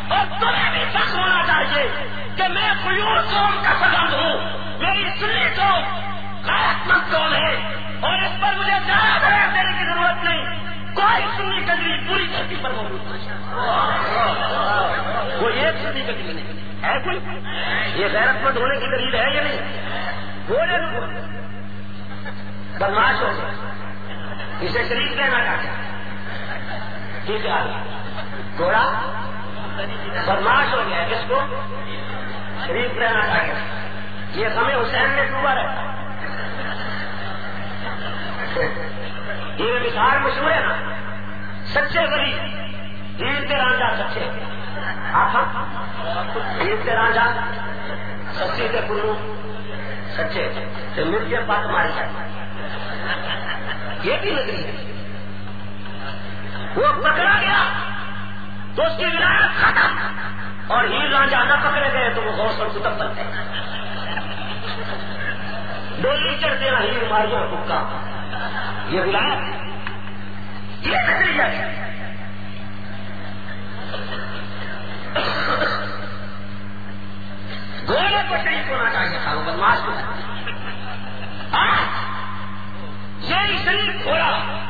اور تمہیں بھی سچ ہونا چاہیے کہ میں پیور قوم کا سبند ہوں۔ میری سنی قوم غیرت مند قوم ہے اور اس پر مجھے زیادہ بڑا دینے کی ضرورت نہیں۔ کوئی سنی کجری پوری دھرتی پر موجود نہیں۔ وہ ایک سنی کجری نہیں۔ ہے کوئی؟ یہ غیرت مند ہونے کی دلیل ہے یا نہیں؟ گھوڑے بدماش ہو اسے شریف کہنا چاہتے ٹھیک ہے۔ گھوڑا؟ بدماش ہو گیا کس کو؟ شریف رہنا چاہیے۔ یہ ہمیں حسین میں ڈوبا رہتا یہ مثال مشہور ہے نا۔ سچے غریب عید کے رانجا سچے۔ آپ ہاں؟ عید کے رانجا۔ سچی کے کلو سچے۔ تو مل کے ماری جائے۔ یہ بھی نگری ہے۔ وہ پکڑا گیا۔ تو اس کی ولایت ختم۔ اور ہیر رانجا نہ پکڑے گئے تو وہ غوث اور کتب بنتے ڈولی چڑھتے ہیں ہیر ماریاں ککا یہ ولایت یہ نظریہ ہے۔ گھوڑے کو شریف ہونا چاہیے تھا، وہ بدماش کو ہاں، یہی یعنی شریف گھوڑا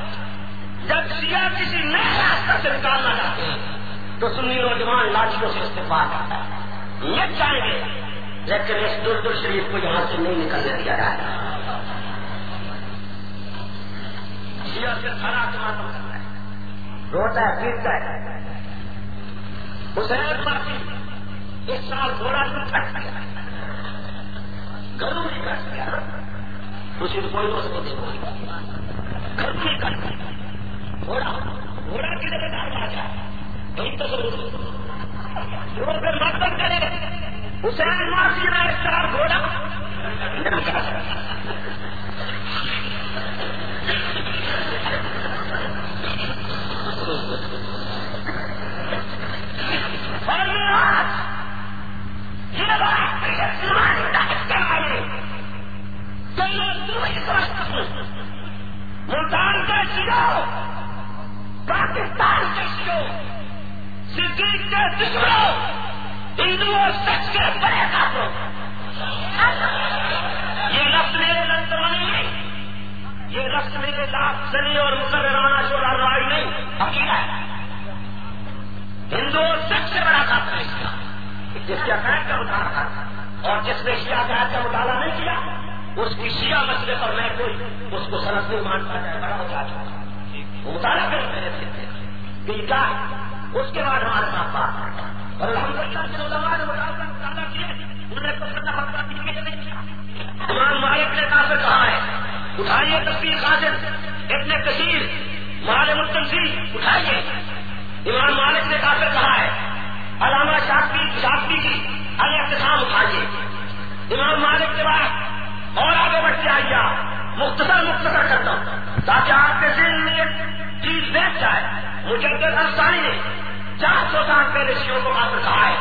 جب سیاح کسی نئے راستہ سے نکالنا چاہتے ہیں۔ تو سنی نوجوان لاٹھیوں سے استعفال کرتا ہے۔ یہ چاہیں گے، لیکن اس دور دور شریف کو یہاں سے نہیں نکلنے دیا جائے گا ماتم کرتا ہے۔ روتا ہے، پیٹتا ہے۔ حسین پارٹی اس سال گھوڑا نہیں کٹ گیا۔ گھروں نہیں کٹ گیا۔ اسی کو کوئی دوست کو نہیں گھر نہیں کٹ گیا۔ گھوڑا گھوڑا کی جگہ ڈال آ جائے۔ وہی پھر کرے حسین میں گھوڑا ملتان کے سیو پاکستان کے سیو صدیق کے دشمنوں ہندو اور سچ کے بڑے کافروں۔ یہ لفظ میرے لندر نہیں، یہ لفظ میرے لاپ سنی اور مسلمانہ شورا رائی نہیں حقیقت ہے۔ ہندو اور سچ سے بڑا کافر ہے اس کا، جس کے عقائد کا مطالعہ کرتا اور جس نے شیعہ عقائد کا مطالعہ نہیں کیا، اس کی شیعہ مسئلے پر میں کوئی، اس کو سنت نہیں مانتا ہے بڑا ہو جاتا مطالعہ کرے میرے سے کہ کیا اس کے بعد ہمارے ساتھ بات اور الحمد للہ کے علماء نے مطالعہ کیا انہوں نے تو فتوا نہیں کیا امام مالک نے کہا کہا ہے؟ اٹھائیے تصویر خاطر اتنے کثیر، مال متنسی اٹھائیے۔ امام مالک نے کہا سے کہا ہے؟ علامہ شاخی شاخی کی الاحتسام اٹھائیے۔ امام مالک کے بعد اور آگے بڑھتے آئیے مختصر مختصر کرتا ہوں۔ تاکہ آپ کے ذہن میں چیز بیٹھ جائے۔ مجھے انسانی نے چار سو سال پہلے شیوں کو پاس رہا ہے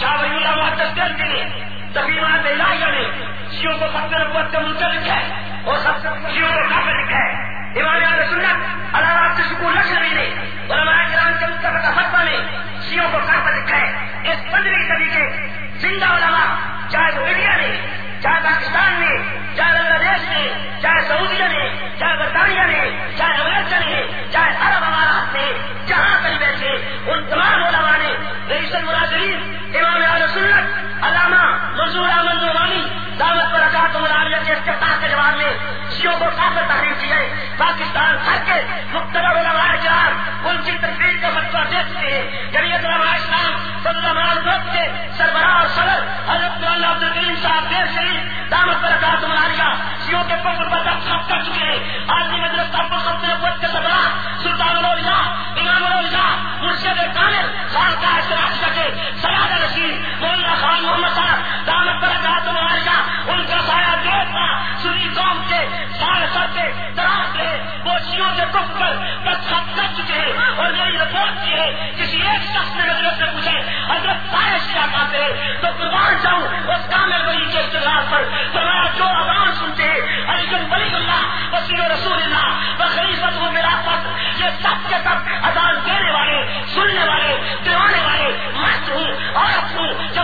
شاہ ولی اللہ معتقل کے لیے۔ تقریبات علاقہ نے شیوں کو ستر نبت سے منسلک ہے اور سب شیوں کو کافی ہے امام عال سنت، اللہ رات سے شکور لکشمی نے۔ علماء کرام کے مستقبل کا فتوا نے شیوں کو کافی لکھا ہے اس پندرہ صدی کے زندہ علماء، چاہے وہ انڈیا نے چاہے پاکستان نے چاہے بنگلہ دیش نے چاہے سعودیہ نے چاہے برطانیہ نے چاہے امریکہ نے چاہے عرب امارات نے جہاں ان تمام علماء نے، رئیس المراجرین امام علیہ سنت، علامہ منصور احمد نعمانی دعوت پر اکاط ملالیہ کے افتتاح کے جواب میں شیوں کو کافر تحریر کی گئی۔ پاکستان بھر کے مختلف علماء اکرام ان کی تقریر کا فتویٰ دے چکے ہیں۔ جمعیت علماء اسلام علماء گروپ کے سربراہ اور صدر حضرت مولانا عبد الکریم صاحب دیر شریف، دعوت پر اکاط ملالیہ شیوں کے پکڑ پر سب کر چکے ہیں۔ آج ہے کسی ایک شخص نے حضرت سے پوچھے، حضرت سائش کیا کہتے ہیں؟ تو قربان جاؤں اس کامل ولی کے استدار پر فرمایا جو اذان سنتے ہیں، علی ولی اللہ وسیع رسول اللہ بخریفت ہوں میرا پت یہ سب کے سب اذان دینے والے، سننے والے دیوانے والے مرد ہوں اور ہوں جب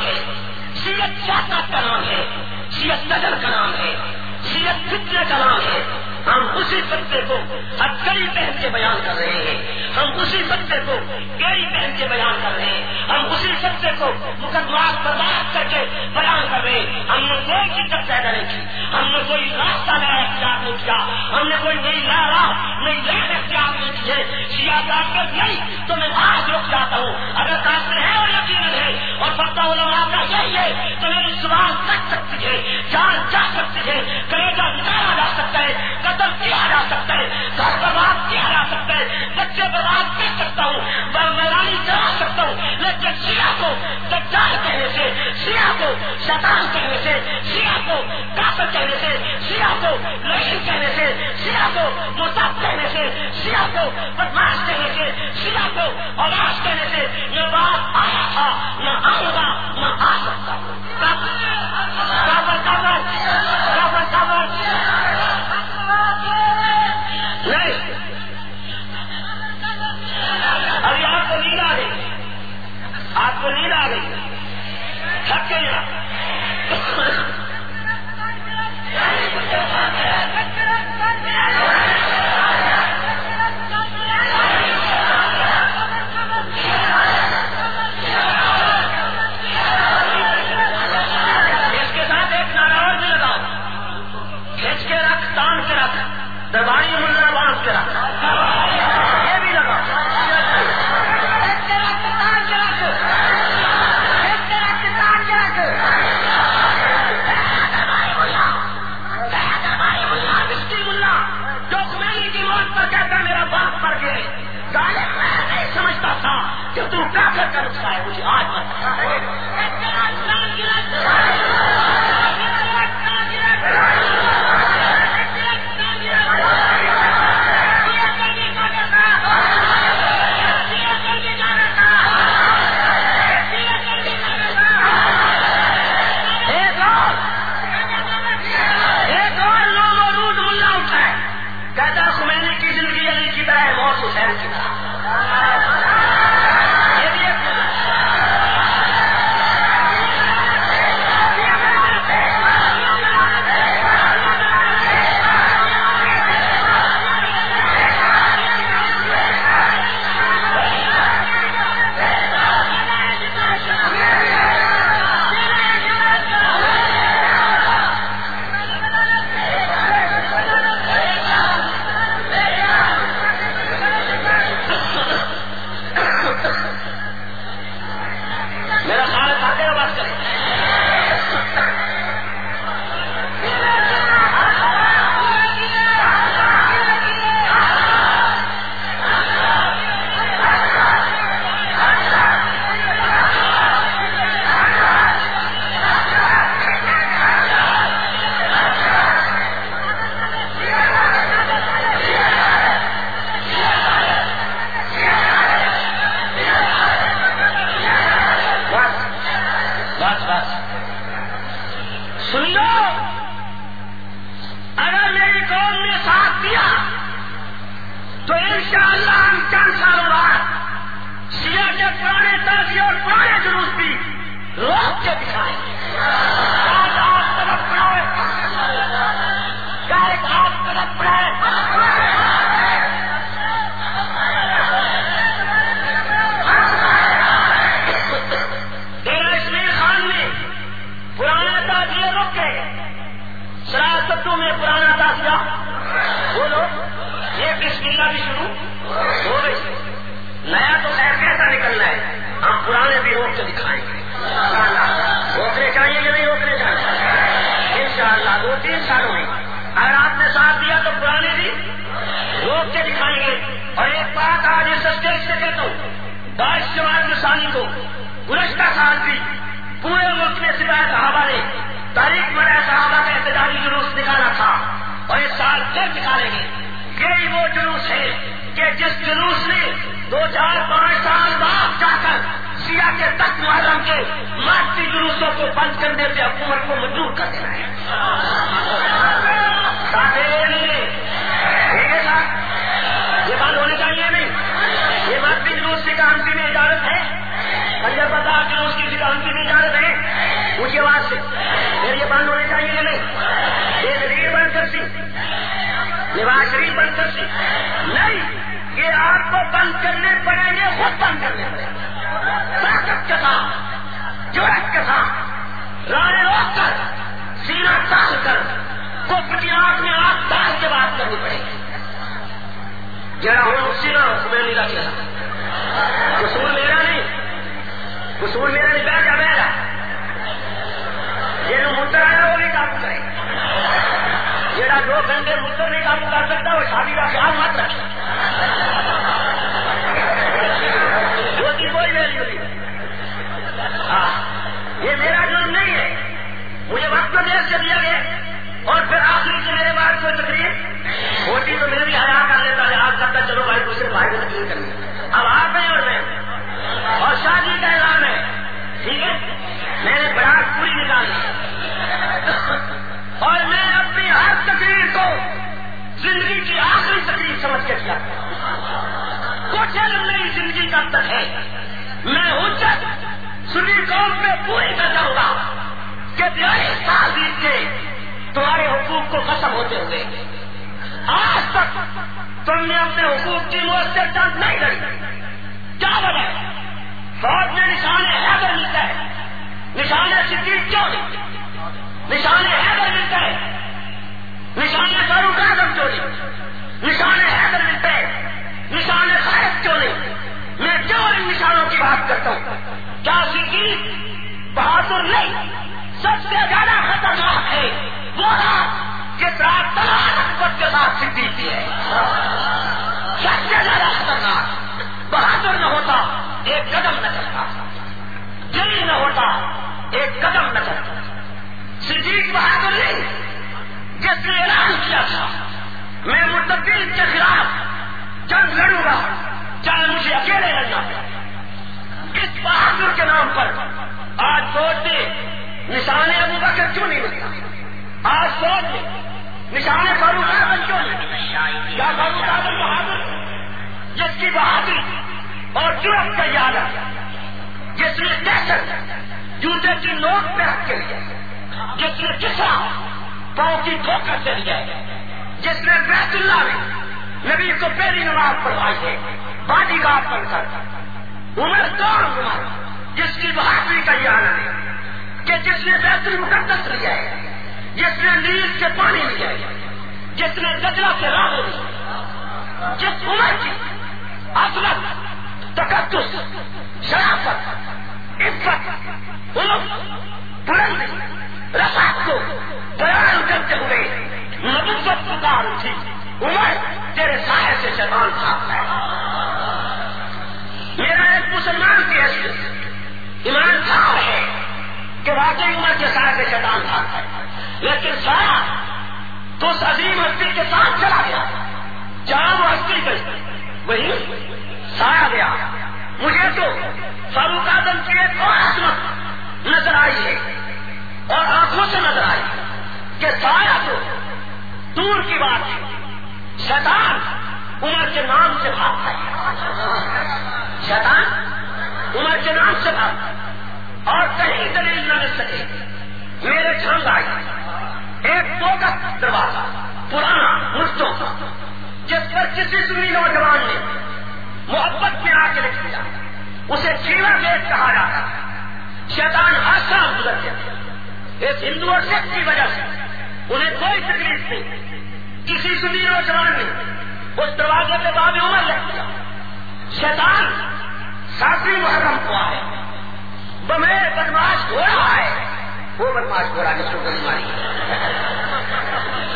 نام ہے۔ سیرت سیاست کا نام ہے، سیرت نظر کا نام ہے، سیرت فتنے کا نام ہے۔ ہم اسی فتنے کو ہتکڑی پہن کے بیان کر رہے ہیں۔ ہم اسی فتنے کو گیری پہن کے بیان کر رہے ہیں۔ ہم اسی فتنے کو مقدمات برداشت کر کے بیان کر رہے ہیں۔ ہم نے کوئی شدت پیدا نہیں کی۔ ہم نے کوئی راستہ نیا اختیار نہیں کیا۔ ہم نے کوئی نئی نیا راہ، نئی لہر اختیار نہیں کی ہے۔ سیاح کافر نہیں، تو میں آج رک جاتا ہوں۔ اگر کافر ہے اور یقین ہے اور پتا علماء کا یہی ہے تو میری زبان کٹ سکتی ہے، جان جا سکتی ہے کلیجا نکالا جا سکتا ہے، قتل کیا جا سکتا ہے، گھر برباد کیا جا سکتا ہے، بچے برباد کر سکتا ہوں میرانی کرا سکتا ہوں، لیکن سیاح کو دجال کہنے سے سیاح کو شیطان کہنے سے سیاح کو کافر کہنے سے سیاح کو لہین کہنے سے سیاح کو مصحف کہنے سے سیاح کو بدماش کہنے سے سیاح کو آواز کہنے سے، یہ بات آیا تھا، نہ آؤں گا نہ آ سکتا ہم پرانے بھی روک کے دکھائیں گے۔ روکنے چاہیے کہ نہیں روکنے چاہیے؟ ان شاء اللہ دو تین سالوں میں۔ اگر آپ نے ساتھ دیا تو پرانے بھی روک کے دکھائیں گے۔ اور ایک بات آج اس اسٹیج سے کہتا ہوں بائیس جماعت نسانی کو گزشتہ سال بھی پورے ملک میں سپاہی صحابہ نے تاریخ بڑے صحابہ کا احتجاجی جلوس نکالا تھا۔ اور اس سال پھر نکالیں گے۔ یہی وہ جلوس ہے کہ جس جلوس نے دو چار پانچ سال بعد جا کر سیا کے تک معلوم کے مارتی جلوسوں کو بند کرنے پہ حکومت کو مجبور کر دینا ہے۔ یہ بات ہونی چاہیے نہیں۔ یہ مارتی جلوس کی کہانتی میں اجازت ہے۔ پنجر بتا جلوس کی کہانتی میں اجازت ہے۔ اونچی آواز سے۔ پھر یہ بند ہونے چاہیے کہ نہیں؟ یہ ریڑھ بند کر سی۔ لباس شریف بند کر سی۔ نہیں! یہ آپ کو بند کرنے پڑیں گے، خود بند کرنے پڑیں گے۔ طاقت کے ساتھ جرت کے ساتھ رائے روک کر سینا تال کر کفر کی آنکھ میں آنکھ ڈال کے بات کرنی پڑے گی۔ جرا ہوں سینا میں نہیں رکھ رہا قصور میرا نہیں۔ قصور میرا نہیں، بیٹھا میرا یہ مدر آیا وہ نہیں کام کرے جہاں دو گھنٹے مدر نہیں کام کر سکتا، وہ شادی کا خیال مت رکھے کوئی ویلو نہیں ہاں یہ میرا جرم نہیں ہے۔ مجھے وقت تو دیر سے دیا گیا۔ اور پھر آخری سے میرے بعد کوئی تکلیف ہوتی تو میں بھی حیا کر لیتا ہے آپ کرتا، چلو بھائی، دوسرے بھائی کو تکلیف کرنی اب آپ ہیں اور میں۔ اور شادی کا اعلان ہے۔ ٹھیک ہے؟ میں نے برات پوری نکالی اور میں اپنی ہر تقریر کو زندگی کی آخری تقریر سمجھ کے کیا کچھ علم نہیں زندگی کا تک ہے۔ میں حجت سنی قوم میں پوری کر جاؤں گا کہ بیالیس سال بیت کے تمہارے حقوق کو ختم ہوتے ہوئے آج تک تم نے اپنے حقوق کی مؤثر جنگ نہیں لڑی۔ کیا وجہ فوج میں نشان حیدر ملتا ہے نشان صدیق کیوں نہیں نشان حیدر ملتا ہے نشان فاروق اعظم کیوں نہیں نشان حیدر ملتا ہے نشان خیرت کیوں نہیں میں کیوں ان نشانوں کی بات کرتا ہوں، کیا صدیق بہادر نہیں، سب سے زیادہ خطرناک ہے۔ وہ رات جس رات تمام حکومت کے ساتھ صدیق کی ہے۔ سب سے زیادہ خطرناک۔ بہادر نہ ہوتا، ایک قدم نہ چلتا۔ دلی نہ ہوتا، ایک قدم نہ چلتا۔ صدیق بہادر نہیں، جس نے اعلان کیا تھا، میں متبدل کے خلاف جنگ لڑوں گا، چاہے مجھے اکیلے لڑنا پڑے اس بہادر کے نام پر آج سوچ دے نشان ابو بکر کیوں نہیں ملتا آج سوچ دے نشان فاروق اعظم کیوں نہیں یا فاروق اعظم بہادر، جس کی بہادری اور جرت کا یاد ہے، جس نے دہشت جوتے کی نوٹ پہ رکھ کے لیا۔ جس نے کسا پاؤں کی ٹھوکر سے لیا جس نے بیت اللہ میں نبی کو پہلی نماز پڑھوائی ہے باڈی گارڈ بن کر، عمر کون عمر جس کی بہادری کا یہ آنند ہے کہ جس نے بیت المقدس لیا ہے، جس نے نیل سے پانی لیا ہے، جس نے گجرا سے راہ لی جس عمر کی اصلت تقدس، شرافت، عزت، علم بلندی رفاق کو بیان کرتے ہوئے نبوت پکار اٹھی عمر تیرے سائے سے شیطان بھاگتا ہے۔ میرا ایک مسلمان کی حیثیت ایمان تھا ہے کہ واقعی عمر کے سائے سے شیطان بھاگتا ہے۔ لیکن سارا تو اس عظیم ہستی کے ساتھ چلا گیا۔ جہاں وہ ہستی گئی، وہی سایا گیا۔ مجھے تو فاروق اعظم کی ایک اور عظمت نظر آئی ہے۔ اور آنکھوں سے نظر آئی کہ سایہ تو دور کی بات ہے۔ شیطان عمر کے نام سے بھاگتا ہے شیطان عمر کے نام سے بھاگتا اور کہیں دلیل نہ مل سکے۔ میرے جھنگ آئی ایک دو کا دروازہ، پرانا مردوں کا، جس پر کسی سنی نوجوان نے محبت میں آ کے لکھ دیا اسے جیون گیٹ کہا جاتا شیطان ہر سال گزر گیا اس ہندو اور سکھ کی وجہ سے انہیں کوئی تکلیف نہیں، کسی سنی نوجوان نے اس دروازے کے بعد عمر لگ دیا شیطان ساتویں محرم کو آئے۔ بمے بدماش ہو رہا ہے۔ وہ بدماش ہو رہا جس کو گولی ماری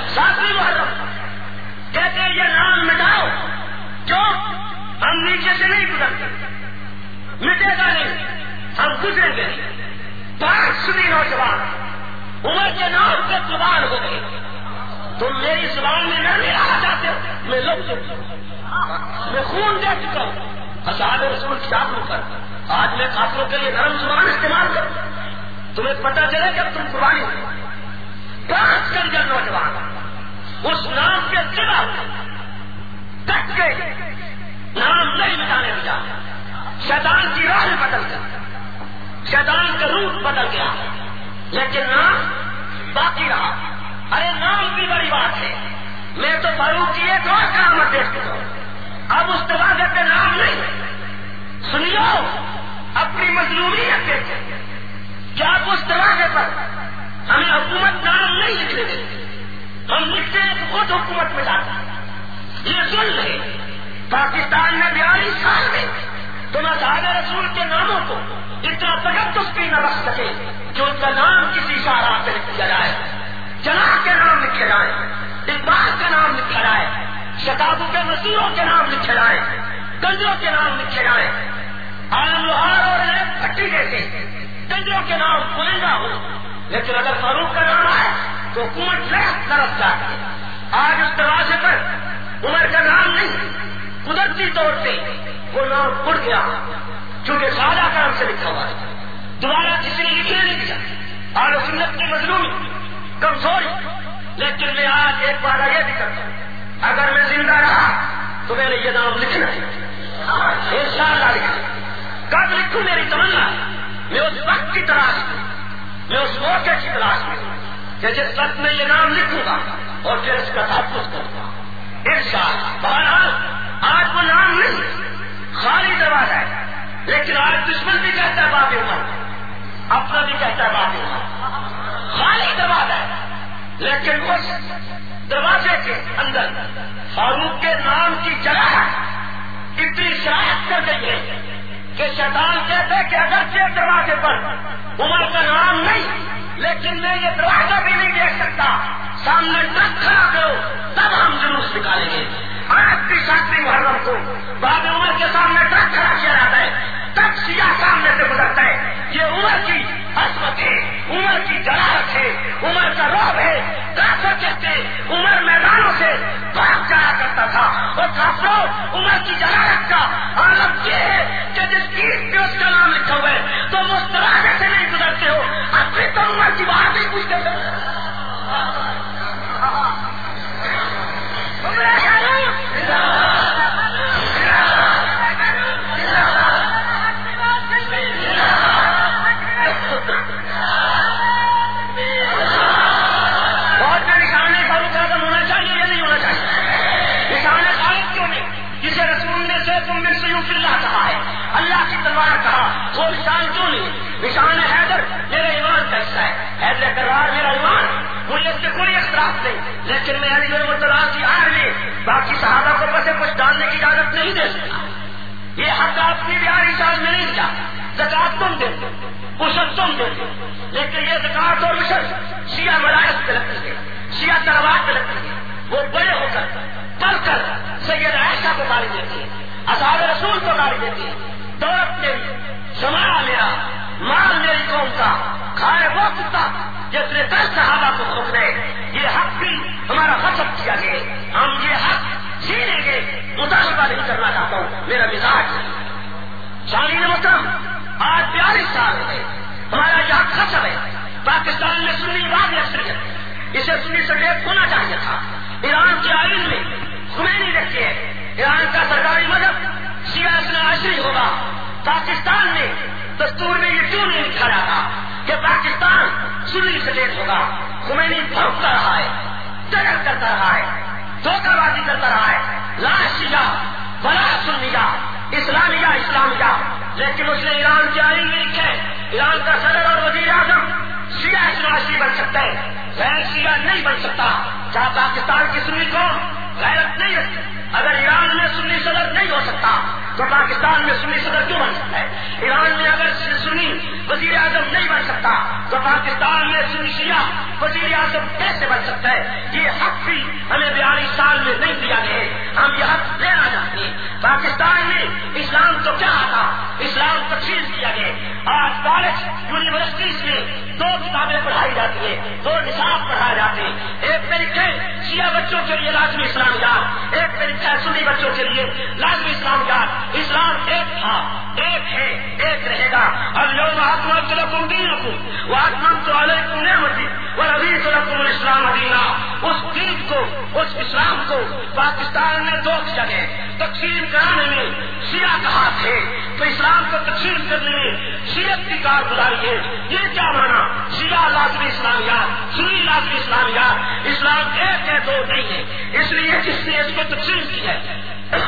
ساتویں محرم۔ کہتے یہ نام مٹاؤ جو ہم نیچے سے نہیں گزرتے۔ مٹے گا نہیں، ہم گزریں گے۔ پانچ سنی نوجوان۔ عمر کے نام پہ زبان ہو گئے تم میری زبان میں نہ آنا چاہتے ہو؟ میں لوگ میں خون دے چکا ہوں۔ اساد رسول کتاب کر۔ آج میں کافروں کے لیے نرم زبان استعمال کروں تمہیں پتہ چلے کہ تم قربانی ہو پانچ کنجر نوجوان۔ اس نام کے سوا تک کے نام نہیں مٹانے دیا۔ شیطان کی راہ بدل گیا۔ شیطان کا روپ بدل گیا۔ لیکن نام باقی رہا۔ ارے نام بھی بڑی بات ہے۔ میں تو فاروق کی ایک اور کرامت دیکھ چکا ہوں۔ اب اس دروازے پہ نام نہیں۔ سنیو، اپنی مظلومیت دیکھیں کیا آپ اس دروازے پر ہمیں حکومت نام نہیں لکھنے دیتے ہم لکھتے ہیں کہ خود حکومت میں جاتا یہ سن لے پاکستان میں بیالیس سال میں۔ تم اصحاب رسول کے ناموں کو اتنا تقدس بھی نہ رکھ سکے کہ ان کا نام کسی شاہراہ پہ لکھ جائے۔ جناح کے نام لکھے جائے اقبال کا نام لکھا جائے۔ شتابوں کے مزدوروں کے نام لکھے جائے کنجروں کے نام لکھے جائے عالم لوہار اور پٹی جیسے کنجروں کے نام بلندا ہو۔ لیکن اگر فاروق کا نام آئے تو حکومت لڑک طرف جاتی ہے۔ آج اس دروازے پر عمر کا نام نہیں، قدرتی طور پہ وہ نام اڑ گیا کیونکہ سادہ کام سے لکھا ہوا ہے۔ دوبارہ کسی نے لکھنے نہیں دیا۔ اور سنت کی مظلوم کمزوری لیکن میں آج ایک بار یہ بھی کرتا ہوں۔ اگر میں زندہ رہا، تو میں نے یہ نام لکھنا ہے۔ ان شاء اللہ لکھنا کب لکھوں میری تمنا؟ میں اس وقت کی تلاش میں میں اس موقع کی تلاش میں کہ جس وقت میں یہ نام لکھوں گا اور پھر اس کا تحفظ کروں گا۔ ان شاء اللہ بہرحال، آج وہ نام نہیں خالی دروازہ ہے۔ لیکن آج دشمن بھی کہتا ہے باب عمر۔ اپنا بھی کہتا ہے باب عمر۔ خالی دروازہ ہے۔ لیکن اس دروازے کے اندر فاروق کے نام کی جگہ اتنی شرائط کر گئی ہے کہ شیطان کہتے کہ اگر کے دروازے پر عمر کا نام نہیں، لیکن میں یہ دروازہ بھی نہیں دیکھ سکتا۔ سامنے ٹرک کھڑا کرو، تب ہم جلوس نکالیں گے۔ آج کی ساتویں محرم کو۔ باب عمر کے سامنے ٹرک کھڑا کیا جاتا ہے۔ تب سیاہ سامنے سے گزرتا ہے۔ یہ عمر کی عصمت ہے۔ عمر کی جلالت ہے۔ عمر کا روب ہے۔ کافر کہتے عمر میدانوں سے بھاگ جایا کرتا تھا۔ اور کافروں، عمر کی جلالت کا عالم یہ ہے کہ جس چیز پہ اس کا نام لکھا ہوا ہے، تو وہ اس طرح سے نہیں گزرتے ہو۔ اپنی تو عمر کی بات نہیں پوچھتے اس سے نہیں لیکن میں علی گڑھ مطلع کی آر میں باقی صحابہ کو پسے کچھ ڈالنے کی اجازت نہیں دے سکتا۔ یہ حق آپ کی بیاری سال میں نہیں دیا۔ زکات تم دے کشن تم دے۔ لیکن یہ زکات اور مشن شیعہ ملائس پہ لگتی ہے، شیعہ تلوار پہ لگتی ہے۔ وہ بڑے ہو کر پل کر سید عائشہ کو گاڑی دیتی ہے، اصحاب رسول کو گاڑی دیتی ہے۔ دولت میری سمایا میرا، مال میری قوم کا، کھائے وہ کتا جس نے دس صحابہ کو کھوک دے۔ یہ حق بھی ہمارا ختم کیا گیا ہم یہ حق چھینیں گے۔ مطالبہ نہیں کرنا چاہتا ہوں۔ میرا مزاج شالی محترم، آج بیالیس سال ہو گئے۔ ہمارا یہاں خطر ہے۔ پاکستان میں سنی بات اکثریت اسے سنی سٹیٹ ہونا چاہیے تھا۔ ایران کے آئین میں خمینی رکھتے ہیں ایران کا سرکاری مذہب سیاست عشری ہوگا۔ پاکستان میں دستور میں یہ کیوں نہیں لکھا جاتا کہ پاکستان سنی سٹیٹ ہوگا؟ خمینی بھوکتا رہا ہے جگہ کرتا رہا ہے، دھوکہ بازی کرتا رہا ہے لاش بلا سنیا اسلامیہ اسلامیہ۔ لیکن اس نے ایران کے آئین میں لکھے ایران کا صدر اور وزیر اعظم شیعہ اسلاشی بن سکتا ہے غیر شیعہ نہیں بن سکتا۔ جہاں پاکستان کی سنی کو غیرت نہیں رکھتی، اگر ایران میں سنی صدر نہیں ہو سکتا تو پاکستان میں سنی صدر کیوں بن سکتا ہے؟ ایران میں اگر سنی وزیر اعظم نہیں بن سکتا، تو پاکستان میں سنی شیعہ وزیر اعظم کیسے بن سکتا ہے؟ یہ حق بھی ہمیں بیالیس سال میں نہیں دیا گیا ہم یہ حق لینا چاہتے ہیں۔ پاکستان میں اسلام تو کیا تھا اسلام تقسیم کیا گیا۔ آج کالج، یونیورسٹیز میں دو کتابیں پڑھائی جاتی ہیں، دو نصاب پڑھائے جاتے ہیں۔ ایک طریقے شیعہ بچوں کے لیے لازمی اسلام یاد۔ ایک طریقہ سنی بچوں کے لیے لازمی اسلام یاد۔ اسلام ایک تھا، ایک ہے، ایک رہے گا۔ اب لوگ آتما تلکم دین رکھوں وہ آتما تو علیکم نعمتی۔ وہ ابھی تلکم الاسلام ادینا اس دین کو، اس اسلام کو پاکستان میں دو جگہ، تقسیم کرانے میں شیعہ کا ہاتھ ہے تو اسلام کو تقسیم کرنے میں شیعت کی کارگزاری ہے۔ یہ کیا مانا؟ شیعہ لازمی اسلامیات، سنی لازمی اسلامیات۔ اسلام ایک ہے، دو نہیں ہے۔ اس لیے جس نے اس کو تقسیم کی ہے۔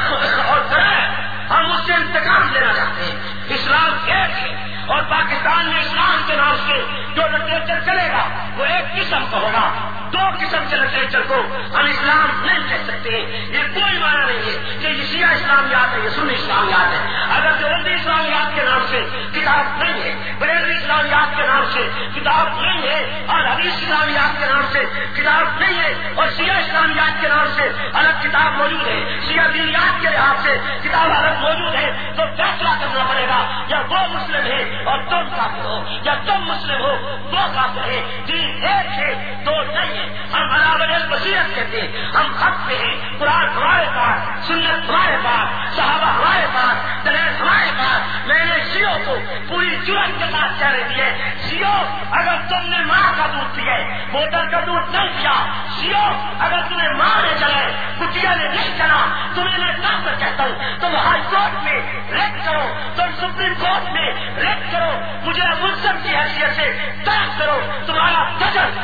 اور ہم اس سے انتقام لینا چاہتے ہیں۔ اسلام ایک ہے۔ اور پاکستان میں اسلام کے نام سے جو لٹریچر چلے گا، وہ ایک قسم کا ہوگا۔ دو قسم کے لٹریچر کو ہم اسلام نہیں کہہ سکتے۔ یہ کوئی معنی نہیں ہے کہ یہ شیعہ اسلامیات ہے، یہ سنی اسلامیات ہے۔ اگر جو اسلامیات کے نام سے کتاب نہیں ہے، بریلوی اسلامیات کے نام سے کتاب نہیں ہے اور حدیث اسلامیات کے نام سے کتاب نہیں ہے اور شیعہ اسلامیات کے نام سے الگ کتاب موجود ہے۔ شیعہ دینیات کے لحاظ سے کتاب الگ موجود ہے، تو فیصلہ کرنا پڑے گا، یا وہ مسلم ہے اور تم کافر ہو یا تم مسلم ہو، وہ کافر ہے، دین ایک ہے، دو نہیں ہے۔ ہم برابر بصیرت کہتے ہیں۔ ہم حق پہ ہیں، قرآن ہمارے پاس، سنت ہمارے پاس، صحابہ ہمارے پاس، دلیل ہمارے پاس۔ میں نے سیو کو پوری جرت کے ساتھ کہہ رہی ہے۔ سیو اگر تم نے ماں کا دودھ پیے بوتل کا دودھ نہیں پیا۔ سیو اگر تمہیں ماں نے چلے کٹیا نے نہیں چلا تمہیں میں ڈاکٹر کہتا ہوں، تم ہائی کورٹ میں ریٹ کرو، تم سپریم کورٹ میں ریٹ کرو، مجھے ملزم کی حیثیت سے طرف کرو، تمہارا ججل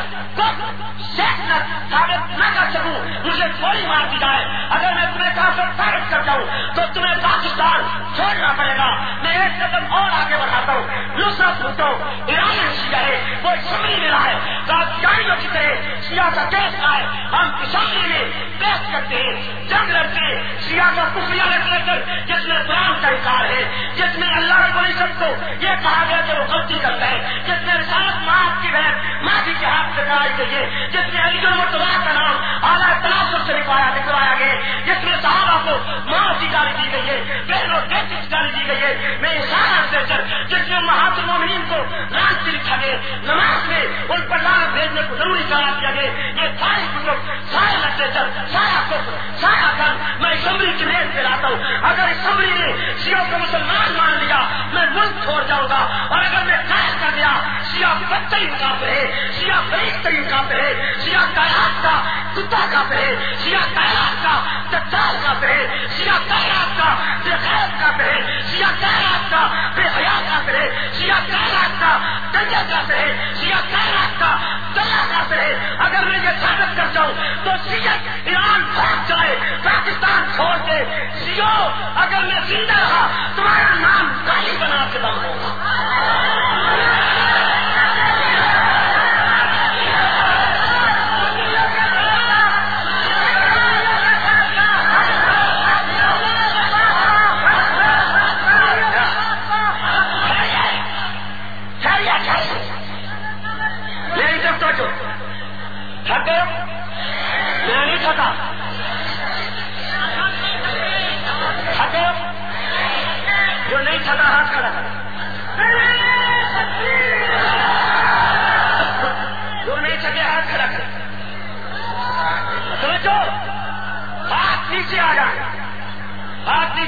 ثابت نہ کر سکوں، مجھے تھوڑی مار دی جائے۔ اگر میں تمہیں کافر ثابت کرتا ہوں، تو تمہیں پاکستان چھوڑنا پڑے گا۔ میں ایک قدم اور آگے بڑھاتا ہوں نصرت بھٹو ایران شیعہ ہے وہ اسمبلی میں رہا ہے۔ کاغذاریوں کی طرح سیاہ کا کیس آئے۔ ہم اسمبلی میں پیش کرتے ہیں، جنگ لڑتے ہیں۔ سیاہ کا کفریہ لڑ کر جس میں قرآن کا انکار ہے جس میں اللہ رب العزت کو یہ کہا گیا کہ وہ غلطی کرتا ہے جس میں رسالت ماں کی بہن ماضی کے ہاتھ سے کرائی گئی ہے جس میں علی المرتبہ کا نام اعلیٰ تناسب سے نکایا نکلوایا گیا جس میں صحابہ کو ماں کی گالی دی گئی ہے، بہنوں بیٹی کی گالی دی گئی ہے۔ میں سارا سیچر جس میں محاط المومنین کو رات سے لکھا گیا، نماز میں ان پر قرآن بھیجنے کو ضروری قرار دیا گیا۔ یہ ساری بزرگ سارا لٹریچر سارا کفر، سارا کر میں اسمبلی کی میز پہ لاتا ہوں۔ اگر اسمبلی نے سیو کو مسلمان مان لیا، میں ملک چھوڑ جاؤں گا۔ اور اگر میں قائد کر دیا سیاہ بدترین کافر ہے سیاہ بریک ترین کافر ہے سیاہ کائنات کا کتا کافر ہے سیاہ کائنات کا چٹال کافر ہے سیاہ کائنات کا بے خیر کافر ہے سیاہ کائنات کا بے حیا کافر ہے سیاہ کائنات کا کنجر کافر ہے سیاہ کائنات کا دلہ کافر ہے اگر میں یہ ثابت کر جاؤں تو سیاہ ایران بھاگ جائے، پاکستان چھوڑ دے۔ سیو اگر میں زندہ رہا، تمہارا نام کالی بنا کے دم ہوگا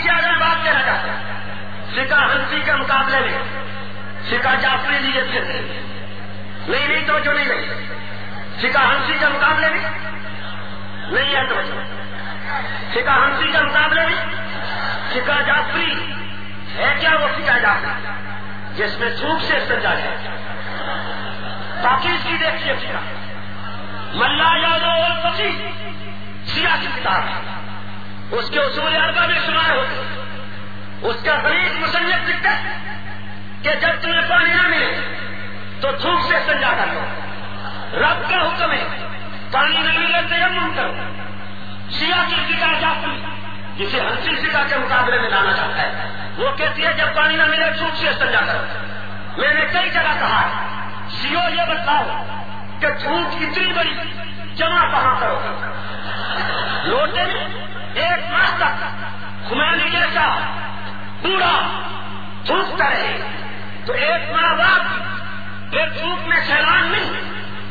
ہاتھ نیچے بات کہنا چاہتے ہیں۔ سکا ہنسی کے مقابلے میں سکا جعفری جی لیے پھر نہیں نہیں تو جو نہیں رہی سکا ہنسی کے مقابلے میں؟ نہیں ہے تو فکا ہنسی کے مقابلے میں؟ فکا جعفری ہے کیا وہ فکا جعفری؟ جس میں سوکھ سے سجا جائے۔ باقی اس کی دیکھیے فکا ملا یادو اور پسی سیاسی کتاب۔ ہے اس کے اصول اربا میں سنائے ہوتے اس کا خرید مصنف لکھتا ہے کہ جب تمہیں پانی نہ ملے تو تھوک سے سنجا کر لو رب کا حکم ہے، پانی نہ ملے تیمم کرو۔ سیا کی سکا جاتی جسے ہنسی سکا کے مقابلے میں لانا چاہتا ہے۔ وہ کہتی ہے، جب پانی نہ ملے تھوک سے سنجا کرو۔ میں نے کئی جگہ کہا ہے سیو یہ بتاؤ کہ تھوک اتنی بڑی، جمع کہاں کرو؟ لوٹے ایک ماہ تک خمینی جیسا پورا تھوکتا رہے۔ تو ایک ماہ بعد ایک دھوپ میں سیلان نہیں،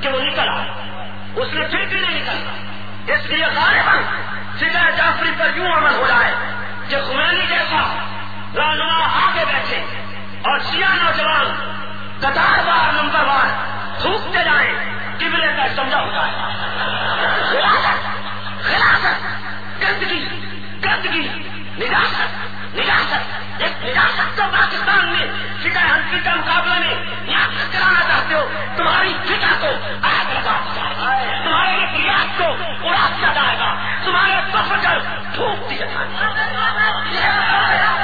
کہ وہ نکلا اس نے پھر بھی نہیں نکلنا۔ اس لیے غالباً سیدھا جعفری پر یوں عمل ہو رہا ہے کہ خمینی جیسا رہنما آگے بیٹھے اور سیاہ نوجوان قطار بار نمبر بار تھوکتے جائیں، قبلے کا سمجھا ہو جائے خلافت خلافت۔ گندگی گندگی، نجاست نجاست، ایک نجاست تو پاکستان میں فکر ہنسی کا مقابلہ میں یہاں کرانا چاہتے ہو، تمہاری فکر کو آگ لگا دیا گا تمہارے نظریات کو اڑا دیا جائے گا، تمہارے سفر پھونک دیا جائے گا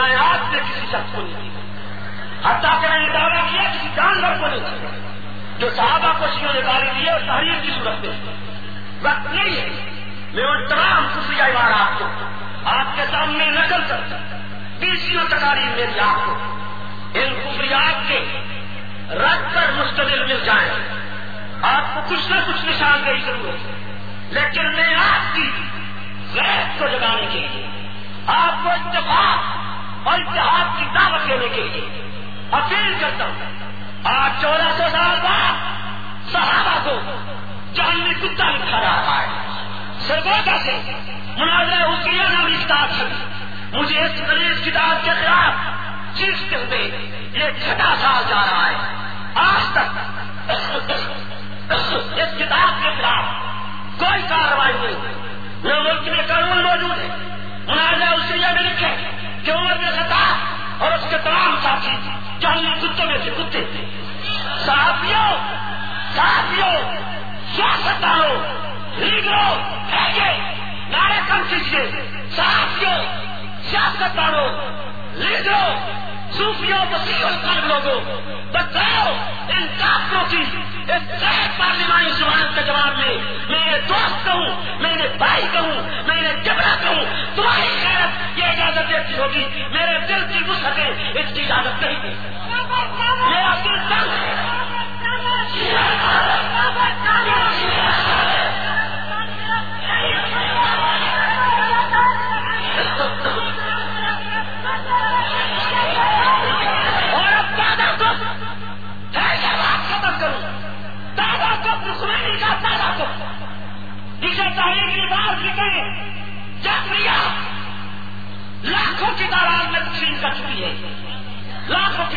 کائنات میں کسی شخص کو نہیں دی۔ حتیٰ کہ میں نے دعویٰ کیا کسی جانور کو نہیں دیا جو صحابہ کو شیوں نے گالی دی ہے اور تحریر کی صورت میں۔ وقت نہیں ہے۔ میں ان تمام خفیہ عبارات کو آپ کے سامنے نقل کرتا بیسیوں تکالیف میری آپ کو ان خفیات کے رد پر مستقل مل جائیں۔ آپ کو کچھ نہ کچھ نشان کی ضرورت ہے۔ لیکن میں آپ کی غیر کو جگانے کے لیے آپ کو اتفاق اور اتحاد کی دعوت دینے کے لیے اپیل کرتا ہوں۔ آج چودہ سو سال بعد صحابہ کو جاننے کتا لکھا رہا ہے۔ سرگوتا سے مناظرہ اسیا نامی کتاب چلی مجھے اس کتاب کے خلاف چیز ہوئے یہ چھٹا سال جا رہا کتوں میں سے کتے؟ تھے صحافیوں صحافیوں سیاستدانوں، لیڈروں ہے نعرے کم کیجیے۔ صحافیوں سیاستدانوں، لیڈروں، صوفیوں مسیحوں قلب لوگوں بتاؤ ان کافروں کی اس غیر پارلیمانی زبان کے جواب میں میرے دوست کہوں میرے بھائی کہوں میرے جبرا کہوں، تمہاری خیرت یہ اجازت دیتی ہوگی، میرے دل کی وسعتیں اس کی اجازت نہیں دی بات ختم لاکھوں کی تعداد میں تقسیم کر چکی ہے۔ لاکھوں کی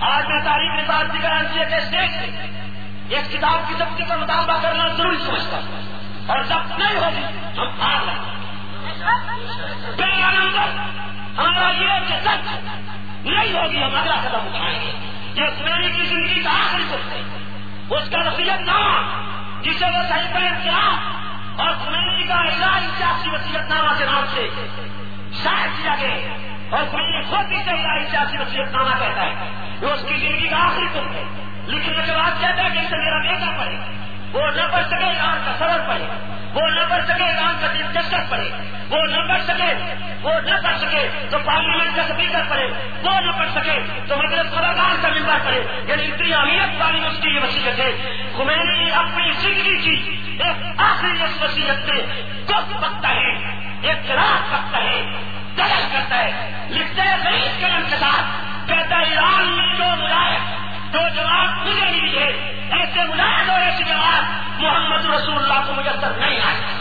آج میں تاریخ کی بات ذکر کے اسٹیج سے اس کتاب کی ضبطی کا مطالبہ کرنا ضروری سمجھتا ہوں۔ اور ضبط نہیں ہوگی ہم آگ لگیں ہمارا یہ کہ سچ نہیں ہوگی، ہم اگلا قدم اٹھائیں گے۔ یہ میری کی زندگی کا آخری کچھ ہے۔ اس کا وسیعت نامہ، جسے وہ صحیح پر انقلاب اور کمیونٹی کا علاج سیاسی وسیعت نامہ کے نام سے شاید کیا گیا۔ اور کوئی خود بھی سے علاج سیاسی وسیعت نامہ کہتا ہے۔ وہ اس کی زندگی کا آخری کچھ ہے۔ لکھنے کے بعد کہتا ہے کہ اسے میرا بیٹا پڑے وہ نہ پڑھ سکے ایران کا سبر پڑے وہ نہ پڑھ سکے ایران کا چیف جسٹس پڑے وہ نہ پڑھ سکے وہ نہ پڑھ سکے تو پارلیمنٹ کا اسپیکر پڑے وہ نہ پڑھ سکے تو مطلب خبردار کا ممبر پڑے یعنی اتنی اہمیت والی اس کی یہ وسیعت ہے۔ خمینی اپنی زندگی کی ایک آخری اس وسیعت سے کچھ بکتا ہے۔ ایک رات بکتا ہے۔ طلب کرتا ہے، لکھتا ہے غریب قلم کے ساتھ، کہتا ہے، ایران میں جو ملائم، جو جواب مجھے نہیں ہے، ایسے ملائم اور ایسے جواب محمد رسول اللہ کو مجسر نہیں آئے۔